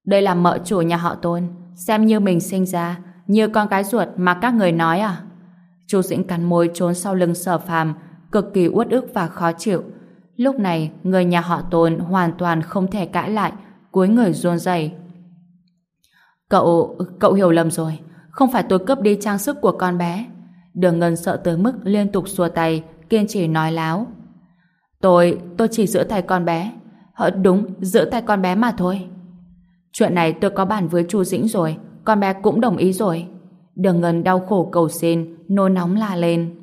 Đây là mợ chủ nhà họ Tôn, xem như mình sinh ra, như con gái ruột mà các người nói à? Chu Dĩnh cắn môi trốn sau lưng sở phàm, cực kỳ uất ức và khó chịu. Lúc này, người nhà họ Tôn hoàn toàn không thể cãi lại, cuối người run rẩy. Cậu, cậu hiểu lầm rồi. Không phải tôi cướp đi trang sức của con bé. Đường Ngân sợ tới mức liên tục xua tay, kiên trì nói láo. Tôi, tôi chỉ giữ tay con bé. họ đúng, giữ tay con bé mà thôi. Chuyện này tôi có bàn với chu Dĩnh rồi, con bé cũng đồng ý rồi. Đường Ngân đau khổ cầu xin, nôn nóng la lên.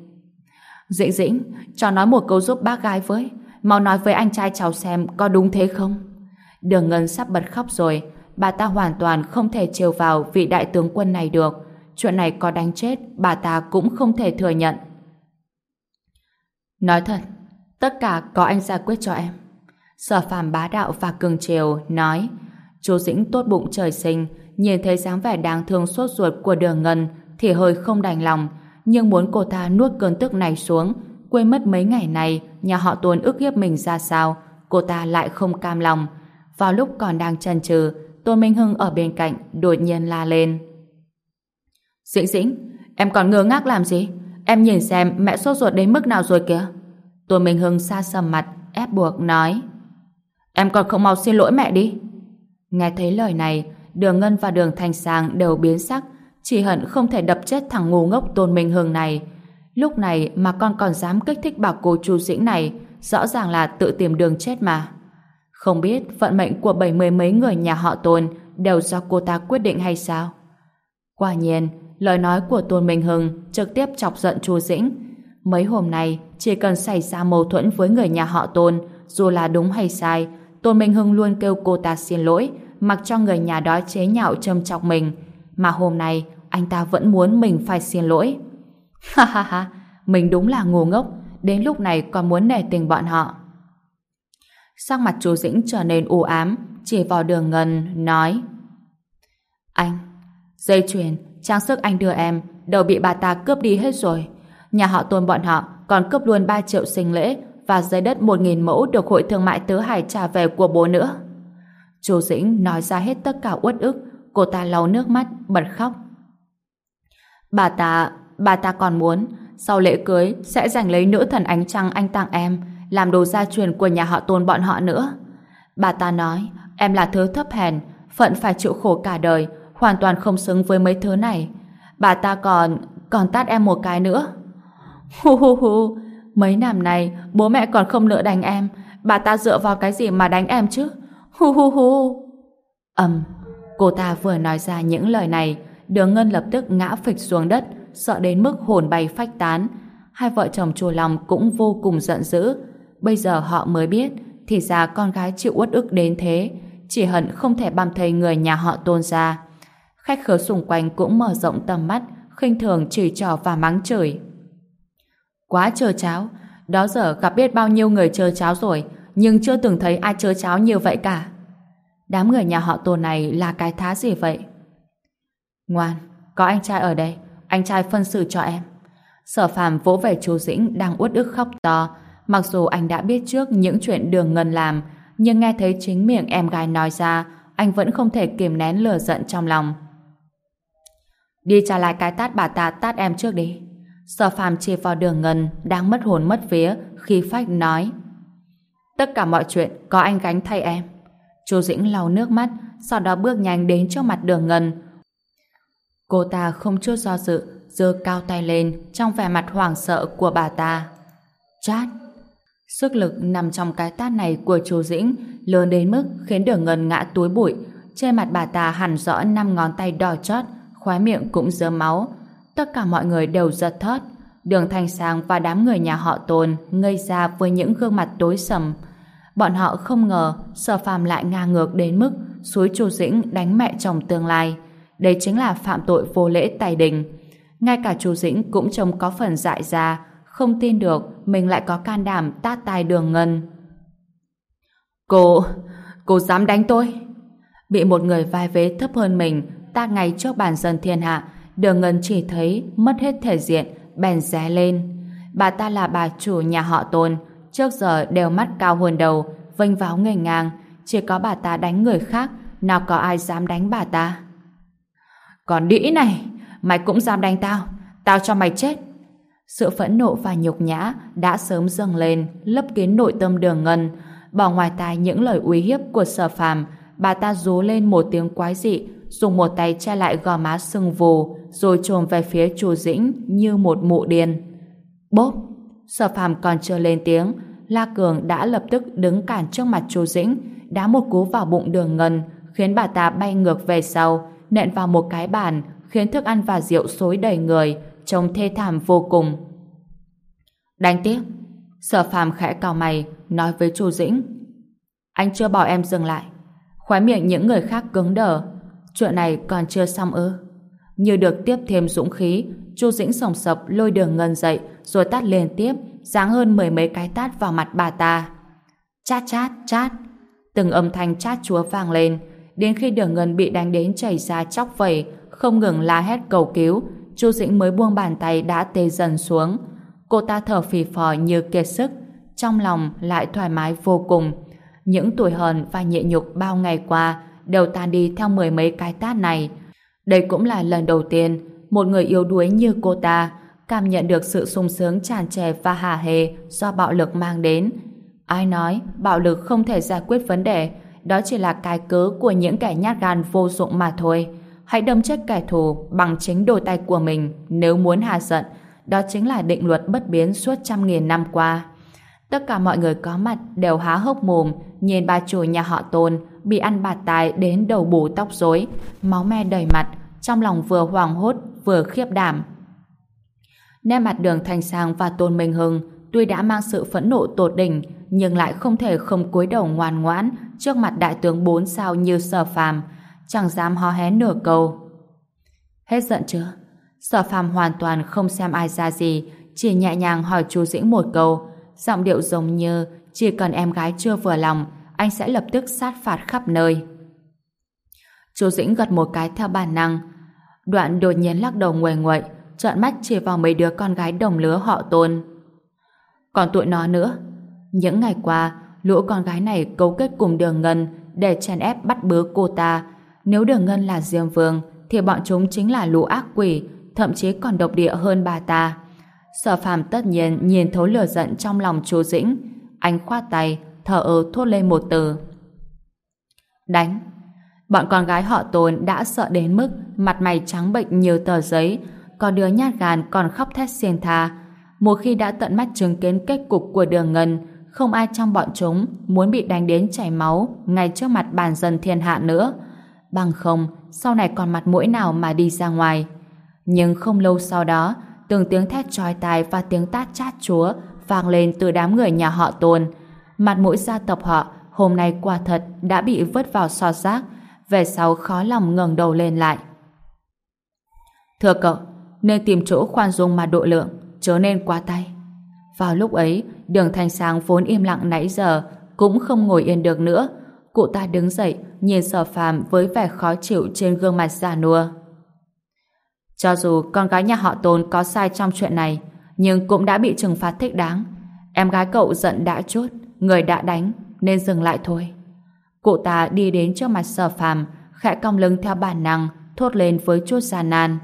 Dĩnh Dĩnh, cho nói một câu giúp bác gái với. mau nói với anh trai cháu xem có đúng thế không? Đường Ngân sắp bật khóc rồi, bà ta hoàn toàn không thể trêu vào vị đại tướng quân này được. Chuyện này có đánh chết, bà ta cũng không thể thừa nhận. Nói thật, tất cả có anh giải quyết cho em. Sở phàm bá đạo và cường triều nói Chú Dĩnh tốt bụng trời sinh nhìn thấy dáng vẻ đáng thương sốt ruột của đường ngân thì hơi không đành lòng. Nhưng muốn cô ta nuốt cơn tức này xuống, quên mất mấy ngày này nhà họ tuôn ức hiếp mình ra sao, cô ta lại không cam lòng. Vào lúc còn đang chần chừ, Tôn Minh Hưng ở bên cạnh đột nhiên la lên. Dĩnh dĩnh, em còn ngơ ngác làm gì? Em nhìn xem mẹ sốt ruột đến mức nào rồi kìa. Tôn Minh Hưng xa sầm mặt, ép buộc nói. Em còn không mau xin lỗi mẹ đi. Nghe thấy lời này Đường Ngân và Đường Thanh Sang đều biến sắc. Chỉ hận không thể đập chết thằng ngu ngốc Tôn Minh Hưng này. Lúc này mà con còn dám kích thích bà cô Chu Dĩnh này, rõ ràng là tự tìm đường chết mà. Không biết vận mệnh của bảy mươi mấy người nhà họ Tôn đều do cô ta quyết định hay sao? Quả nhiên, lời nói của Tôn Minh Hưng trực tiếp chọc giận Chu Dĩnh. Mấy hôm nay, chỉ cần xảy ra mâu thuẫn với người nhà họ Tôn, dù là đúng hay sai, Tôn Minh Hưng luôn kêu cô ta xin lỗi mặc cho người nhà đó chế nhạo châm chọc mình mà hôm nay anh ta vẫn muốn mình phải xin lỗi. Ha ha ha, mình đúng là ngu ngốc, đến lúc này còn muốn nể tình bọn họ. Sắc mặt chú Dĩnh trở nên u ám, chỉ vào đường ngân, nói Anh, dây chuyền, trang sức anh đưa em đều bị bà ta cướp đi hết rồi. Nhà họ tôn bọn họ còn cướp luôn 3 triệu sinh lễ và giấy đất 1.000 mẫu được Hội Thương mại Tứ Hải trả về của bố nữa. Chu Dĩnh nói ra hết tất cả uất ức, cô ta lau nước mắt, bật khóc. Bà ta, bà ta còn muốn sau lễ cưới sẽ giành lấy nữ thần ánh trăng anh tặng em làm đồ gia truyền của nhà họ tôn bọn họ nữa. Bà ta nói em là thứ thấp hèn phận phải chịu khổ cả đời hoàn toàn không xứng với mấy thứ này. Bà ta còn còn tát em một cái nữa. Hu hu hu mấy năm này bố mẹ còn không nỡ đánh em bà ta dựa vào cái gì mà đánh em chứ? Hu hu hu ầm cô ta vừa nói ra những lời này Đường Ngân lập tức ngã phịch xuống đất, sợ đến mức hồn bay phách tán. Hai vợ chồng chùa lòng cũng vô cùng giận dữ. Bây giờ họ mới biết, thì ra con gái chịu uất ức đến thế, chỉ hận không thể băm thầy người nhà họ tôn ra. Khách khứa xung quanh cũng mở rộng tầm mắt, khinh thường chỉ trò và mắng chửi. Quá chờ cháo, đó giờ gặp biết bao nhiêu người chờ cháo rồi, nhưng chưa từng thấy ai chớ cháo như vậy cả. Đám người nhà họ Tô này là cái thá gì vậy? Ngoan, có anh trai ở đây, anh trai phân xử cho em. Sở phàm vỗ về chú Dĩnh đang uất ức khóc to. Mặc dù anh đã biết trước những chuyện đường ngân làm, nhưng nghe thấy chính miệng em gái nói ra, anh vẫn không thể kiềm nén lửa giận trong lòng. Đi trả lại cái tát bà ta tát em trước đi. Sở phàm chỉ vào đường ngân đang mất hồn mất vía khi phách nói Tất cả mọi chuyện có anh gánh thay em. Chu Dĩnh lau nước mắt, sau đó bước nhanh đến trước mặt đường ngân, Cô ta không chút do dự, giơ cao tay lên trong vẻ mặt hoảng sợ của bà ta. Chát! Sức lực nằm trong cái tát này của Chu Dĩnh lớn đến mức khiến đường ngân ngã túi bụi. Trên mặt bà ta hẳn rõ năm ngón tay đỏ chót, khóe miệng cũng dơ máu. Tất cả mọi người đều giật thót. Đường Thanh Sang và đám người nhà họ Tôn ngây ra với những gương mặt tối sầm. Bọn họ không ngờ Sở phạm lại ngang ngược đến mức suối Chu Dĩnh đánh mẹ chồng tương lai. Đây chính là phạm tội vô lễ tài đình. Ngay cả chu Dĩnh cũng trông có phần dại ra, không tin được mình lại có can đảm tát tai đường ngân. Cô, cô dám đánh tôi? Bị một người vai vế thấp hơn mình tát ngay trước bàn dân thiên hạ, đường ngân chỉ thấy mất hết thể diện, bèn ré lên. Bà ta là bà chủ nhà họ tôn, trước giờ đều mắt cao hơn đầu, vênh váo nghênh ngang, chỉ có bà ta đánh người khác, nào có ai dám đánh bà ta. Còn đĩ này, mày cũng dám đánh tao, tao cho mày chết. Sự phẫn nộ và nhục nhã đã sớm dâng lên, lấp kín nội tâm đường ngân, bỏ ngoài tai những lời uy hiếp của sở phàm, bà ta rú lên một tiếng quái dị, dùng một tay che lại gò má sưng vù, rồi trồm về phía chu Dĩnh như một mụ điên. Bốp! Sở phàm còn chưa lên tiếng, La Cường đã lập tức đứng cản trước mặt chu Dĩnh, đá một cú vào bụng đường ngân, khiến bà ta bay ngược về sau, nện vào một cái bàn, khiến thức ăn và rượu xối đầy người, trông thê thảm vô cùng. Đánh tiếp. Sở phàm khẽ cào mày, nói với Chu Dĩnh. Anh chưa bảo em dừng lại. Khóe miệng những người khác cứng đờ. Chuyện này còn chưa xong ư. Như được tiếp thêm dũng khí, Chu Dĩnh sòng sập lôi đường ngân dậy, rồi tát liên tiếp, giáng hơn mười mấy cái tát vào mặt bà ta. Chát chát, chát. Từng âm thanh chát chúa vang lên, đến khi đường ngân bị đánh đến chảy ra chóc vẩy, không ngừng la hét cầu cứu, Chu Dĩnh mới buông bàn tay đã tê dần xuống. Cô ta thở phì phò như kiệt sức, trong lòng lại thoải mái vô cùng. Những tuổi hờn và nhịn nhục bao ngày qua đều tan đi theo mười mấy cái tát này. Đây cũng là lần đầu tiên một người yếu đuối như cô ta cảm nhận được sự sung sướng tràn trề và hà hề do bạo lực mang đến. Ai nói bạo lực không thể giải quyết vấn đề, đó chỉ là cái cớ của những kẻ nhát gan vô dụng mà thôi. Hãy đâm chết kẻ thù bằng chính đôi tay của mình nếu muốn hạ giận. Đó chính là định luật bất biến suốt trăm nghìn năm qua. Tất cả mọi người có mặt đều há hốc mồm nhìn bà chủ nhà họ Tôn bị ăn bạt tài đến đầu bù tóc rối, máu me đầy mặt, trong lòng vừa hoảng hốt vừa khiếp đảm. Nét mặt đường Thành Sang và Tôn Minh Hưng tuy đã mang sự phẫn nộ tột đỉnh nhưng lại không thể không cúi đầu ngoan ngoãn trước mặt đại tướng bốn sao như sở phàm chẳng dám hó hé nửa câu. Hết giận chưa? Sở phàm hoàn toàn không xem ai ra gì chỉ nhẹ nhàng hỏi chú Dĩnh một câu giọng điệu giống như chỉ cần em gái chưa vừa lòng anh sẽ lập tức sát phạt khắp nơi. Chú Dĩnh gật một cái theo bản năng Đoạn đột nhiên lắc đầu nguệ nguậy, trợn mắt chỉ vào mấy đứa con gái đồng lứa họ tôn. Còn tụi nó nữa. Những ngày qua, lũ con gái này cấu kết cùng đường ngân để chèn ép bắt bớ cô ta. Nếu đường ngân là Diêm Vương, thì bọn chúng chính là lũ ác quỷ, thậm chí còn độc địa hơn bà ta. Sở phàm tất nhiên nhìn thấu lửa giận trong lòng chú Dĩnh. Anh khoát tay, thở ơ thốt lên một từ. Đánh. Bọn con gái họ tồn đã sợ đến mức mặt mày trắng bệnh như tờ giấy, có đứa nhát gan còn khóc thét xiên tha. Một khi đã tận mắt chứng kiến kết cục của đường ngân, không ai trong bọn chúng muốn bị đánh đến chảy máu ngay trước mặt bàn dân thiên hạ nữa. Bằng không, sau này còn mặt mũi nào mà đi ra ngoài. Nhưng không lâu sau đó, từng tiếng thét trói tai và tiếng tát chát chúa vang lên từ đám người nhà họ Tôn. Mặt mũi gia tộc họ hôm nay quả thật đã bị vứt vào sọt rác, về sau khó lòng ngẩng đầu lên lại. Thưa cậu, nên tìm chỗ khoan dung mà độ lượng, chớ nên quá tay. Vào lúc ấy, đường thanh sáng vốn im lặng nãy giờ, cũng không ngồi yên được nữa. Cụ ta đứng dậy, nhìn sở phàm với vẻ khó chịu trên gương mặt già nua. Cho dù con gái nhà họ Tôn có sai trong chuyện này, nhưng cũng đã bị trừng phạt thích đáng. Em gái cậu giận đã chút, người đã đánh, nên dừng lại thôi. Cụ ta đi đến trước mặt sở phàm, khẽ cong lưng theo bản năng, thốt lên với chút gian nan.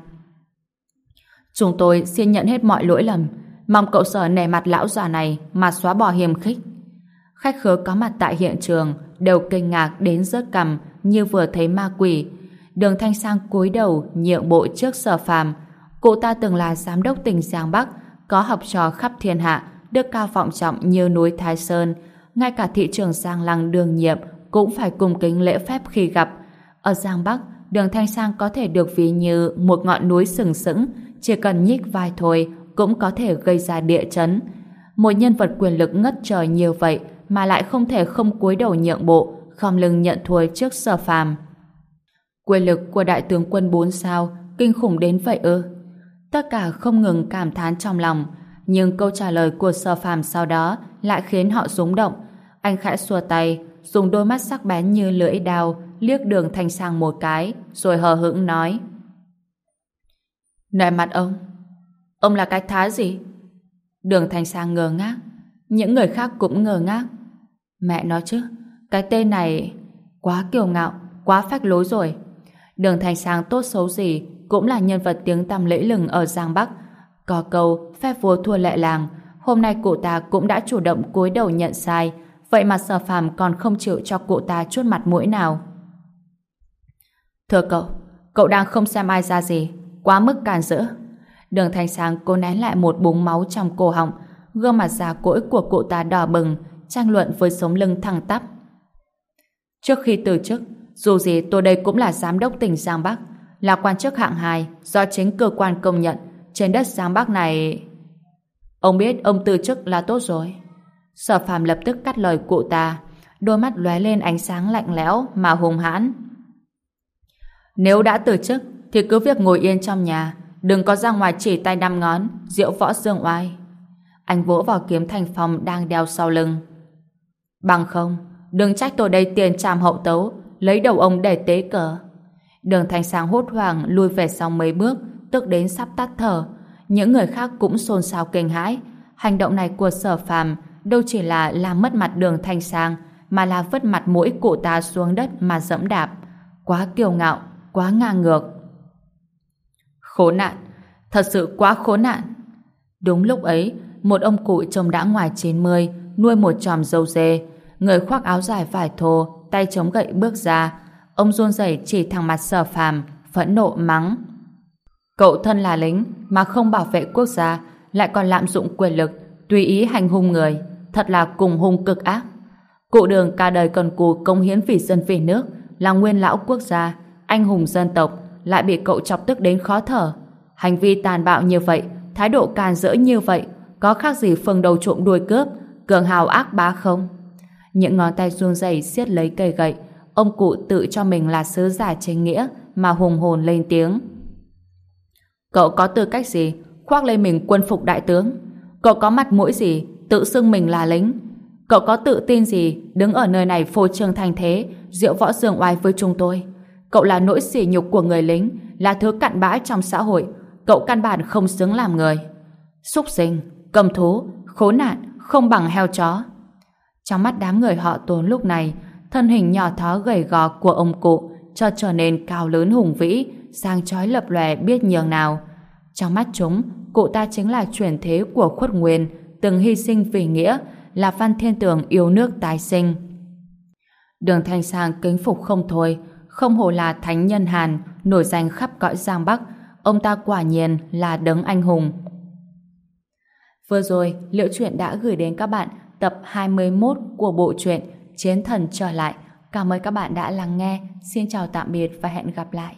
Chúng tôi xin nhận hết mọi lỗi lầm, mong cậu sở nể mặt lão già này mà xóa bỏ hiềm khích. Khách khứa có mặt tại hiện trường đều kinh ngạc đến rớt cằm như vừa thấy ma quỷ. Đường Thanh Sang cúi đầu nhượng bộ trước sở phàm. Cụ ta từng là giám đốc tỉnh Giang Bắc, có học trò khắp thiên hạ, đức cao vọng trọng như núi Thái Sơn. Ngay cả thị trường Giang Lăng đường nhiệm cũng phải cung kính lễ phép khi gặp. Ở Giang Bắc, đường Thanh Sang có thể được ví như một ngọn núi sừng sững, chỉ cần nhích vai thôi cũng có thể gây ra địa chấn. Một nhân vật quyền lực ngất trời như vậy mà lại không thể không cúi đầu nhượng bộ, khom lưng nhận thua trước sở phàm. Quyền lực của đại tướng quân 4 sao kinh khủng đến vậy ư? Tất cả không ngừng cảm thán trong lòng, nhưng câu trả lời của sở phàm sau đó lại khiến họ rúng động. Anh khẽ xua tay, dùng đôi mắt sắc bén như lưỡi đao liếc đường thanh sang một cái, rồi hờ hững nói Nè mặt ông, ông là cái thá gì? Đường thanh sang ngờ ngác, những người khác cũng ngờ ngác. Mẹ nói chứ, cái tên này quá kiêu ngạo, quá phách lối rồi. Đường thanh sang tốt xấu gì cũng là nhân vật tiếng tăm lẫy lừng ở Giang Bắc. Có câu phép vua thua lệ làng, hôm nay cụ ta cũng đã chủ động cúi đầu nhận sai, vậy mà sở phàm còn không chịu cho cụ ta chút mặt mũi nào. Thưa cậu, cậu đang không xem ai ra gì, quá mức càn rỡ. Đường Thanh sáng cố nén lại một búng máu trong cổ họng, gương mặt già cỗi của cụ ta đỏ bừng, tranh luận với sống lưng thẳng tắp. Trước khi từ chức, dù gì tôi đây cũng là giám đốc tỉnh Giang Bắc, là quan chức hạng hai do chính cơ quan công nhận trên đất Giang Bắc này. Ông biết ông từ chức là tốt rồi. Sở phàm lập tức cắt lời cụ ta, đôi mắt lóe lên ánh sáng lạnh lẽo mà hùng hãn. Nếu đã từ chức, thì cứ việc ngồi yên trong nhà, đừng có ra ngoài chỉ tay năm ngón, diệu võ dương oai. Anh vỗ vào kiếm thành phòng đang đeo sau lưng. Bằng không, đừng trách tôi đây tiền tràm hậu tấu, lấy đầu ông để tế cờ. Đường Thanh sáng hốt hoảng lui về sau mấy bước, tức đến sắp tắt thở. Những người khác cũng xôn xao kinh hãi. Hành động này của sở phàm đâu chỉ là làm mất mặt đường Thanh Sang, mà là vứt mặt mũi cụ ta xuống đất mà dẫm đạp. Quá kiêu ngạo, quá ngang ngược. Khốn nạn, thật sự quá khốn nạn. Đúng lúc ấy, một ông cụ trông đã ngoài 90, nuôi một tròm dâu dê, người khoác áo dài vải thô, tay chống gậy bước ra. Ông run rẩy chỉ thẳng mặt sở phàm, phẫn nộ mắng. Cậu thân là lính, mà không bảo vệ quốc gia, lại còn lạm dụng quyền lực, tùy ý hành hung người, thật là cùng hung cực ác. Cụ đường cả đời cần cù công hiến vì dân vì nước, là nguyên lão quốc gia, anh hùng dân tộc, lại bị cậu chọc tức đến khó thở. Hành vi tàn bạo như vậy, thái độ càn rỡ như vậy, có khác gì phương đầu trộm đuôi cướp, cường hào ác bá không? Những ngón tay run rẩy siết lấy cây gậy, ông cụ tự cho mình là sứ giả chính nghĩa mà hùng hồn lên tiếng. Cậu có tư cách gì khoác lên mình quân phục đại tướng? Cậu có mặt mũi gì tự xưng mình là lính? Cậu có tự tin gì đứng ở nơi này phô trương thành thế, diệu võ dương oai với chúng tôi? Cậu là nỗi sỉ nhục của người lính, là thứ cặn bã trong xã hội. Cậu căn bản không xứng làm người. Xúc sinh, cầm thú, khốn nạn, không bằng heo chó. Trong mắt đám người họ tốn lúc này, thân hình nhỏ thó gầy gò của ông cụ cho trở nên cao lớn hùng vĩ, sang chói lập lòe biết nhường nào. Trong mắt chúng, cụ ta chính là chuyển thế của khuất nguyên, từng hy sinh vì nghĩa, là văn thiên tường yêu nước tái sinh. Đường Thanh Sang kính phục không thôi, không hồ là thánh nhân Hàn, nổi danh khắp cõi Giang Bắc, ông ta quả nhiên là đấng anh hùng. Vừa rồi, Liệu Chuyện đã gửi đến các bạn tập 21 của bộ truyện Chiến Thần Trở Lại. Cảm ơn các bạn đã lắng nghe. Xin chào tạm biệt và hẹn gặp lại.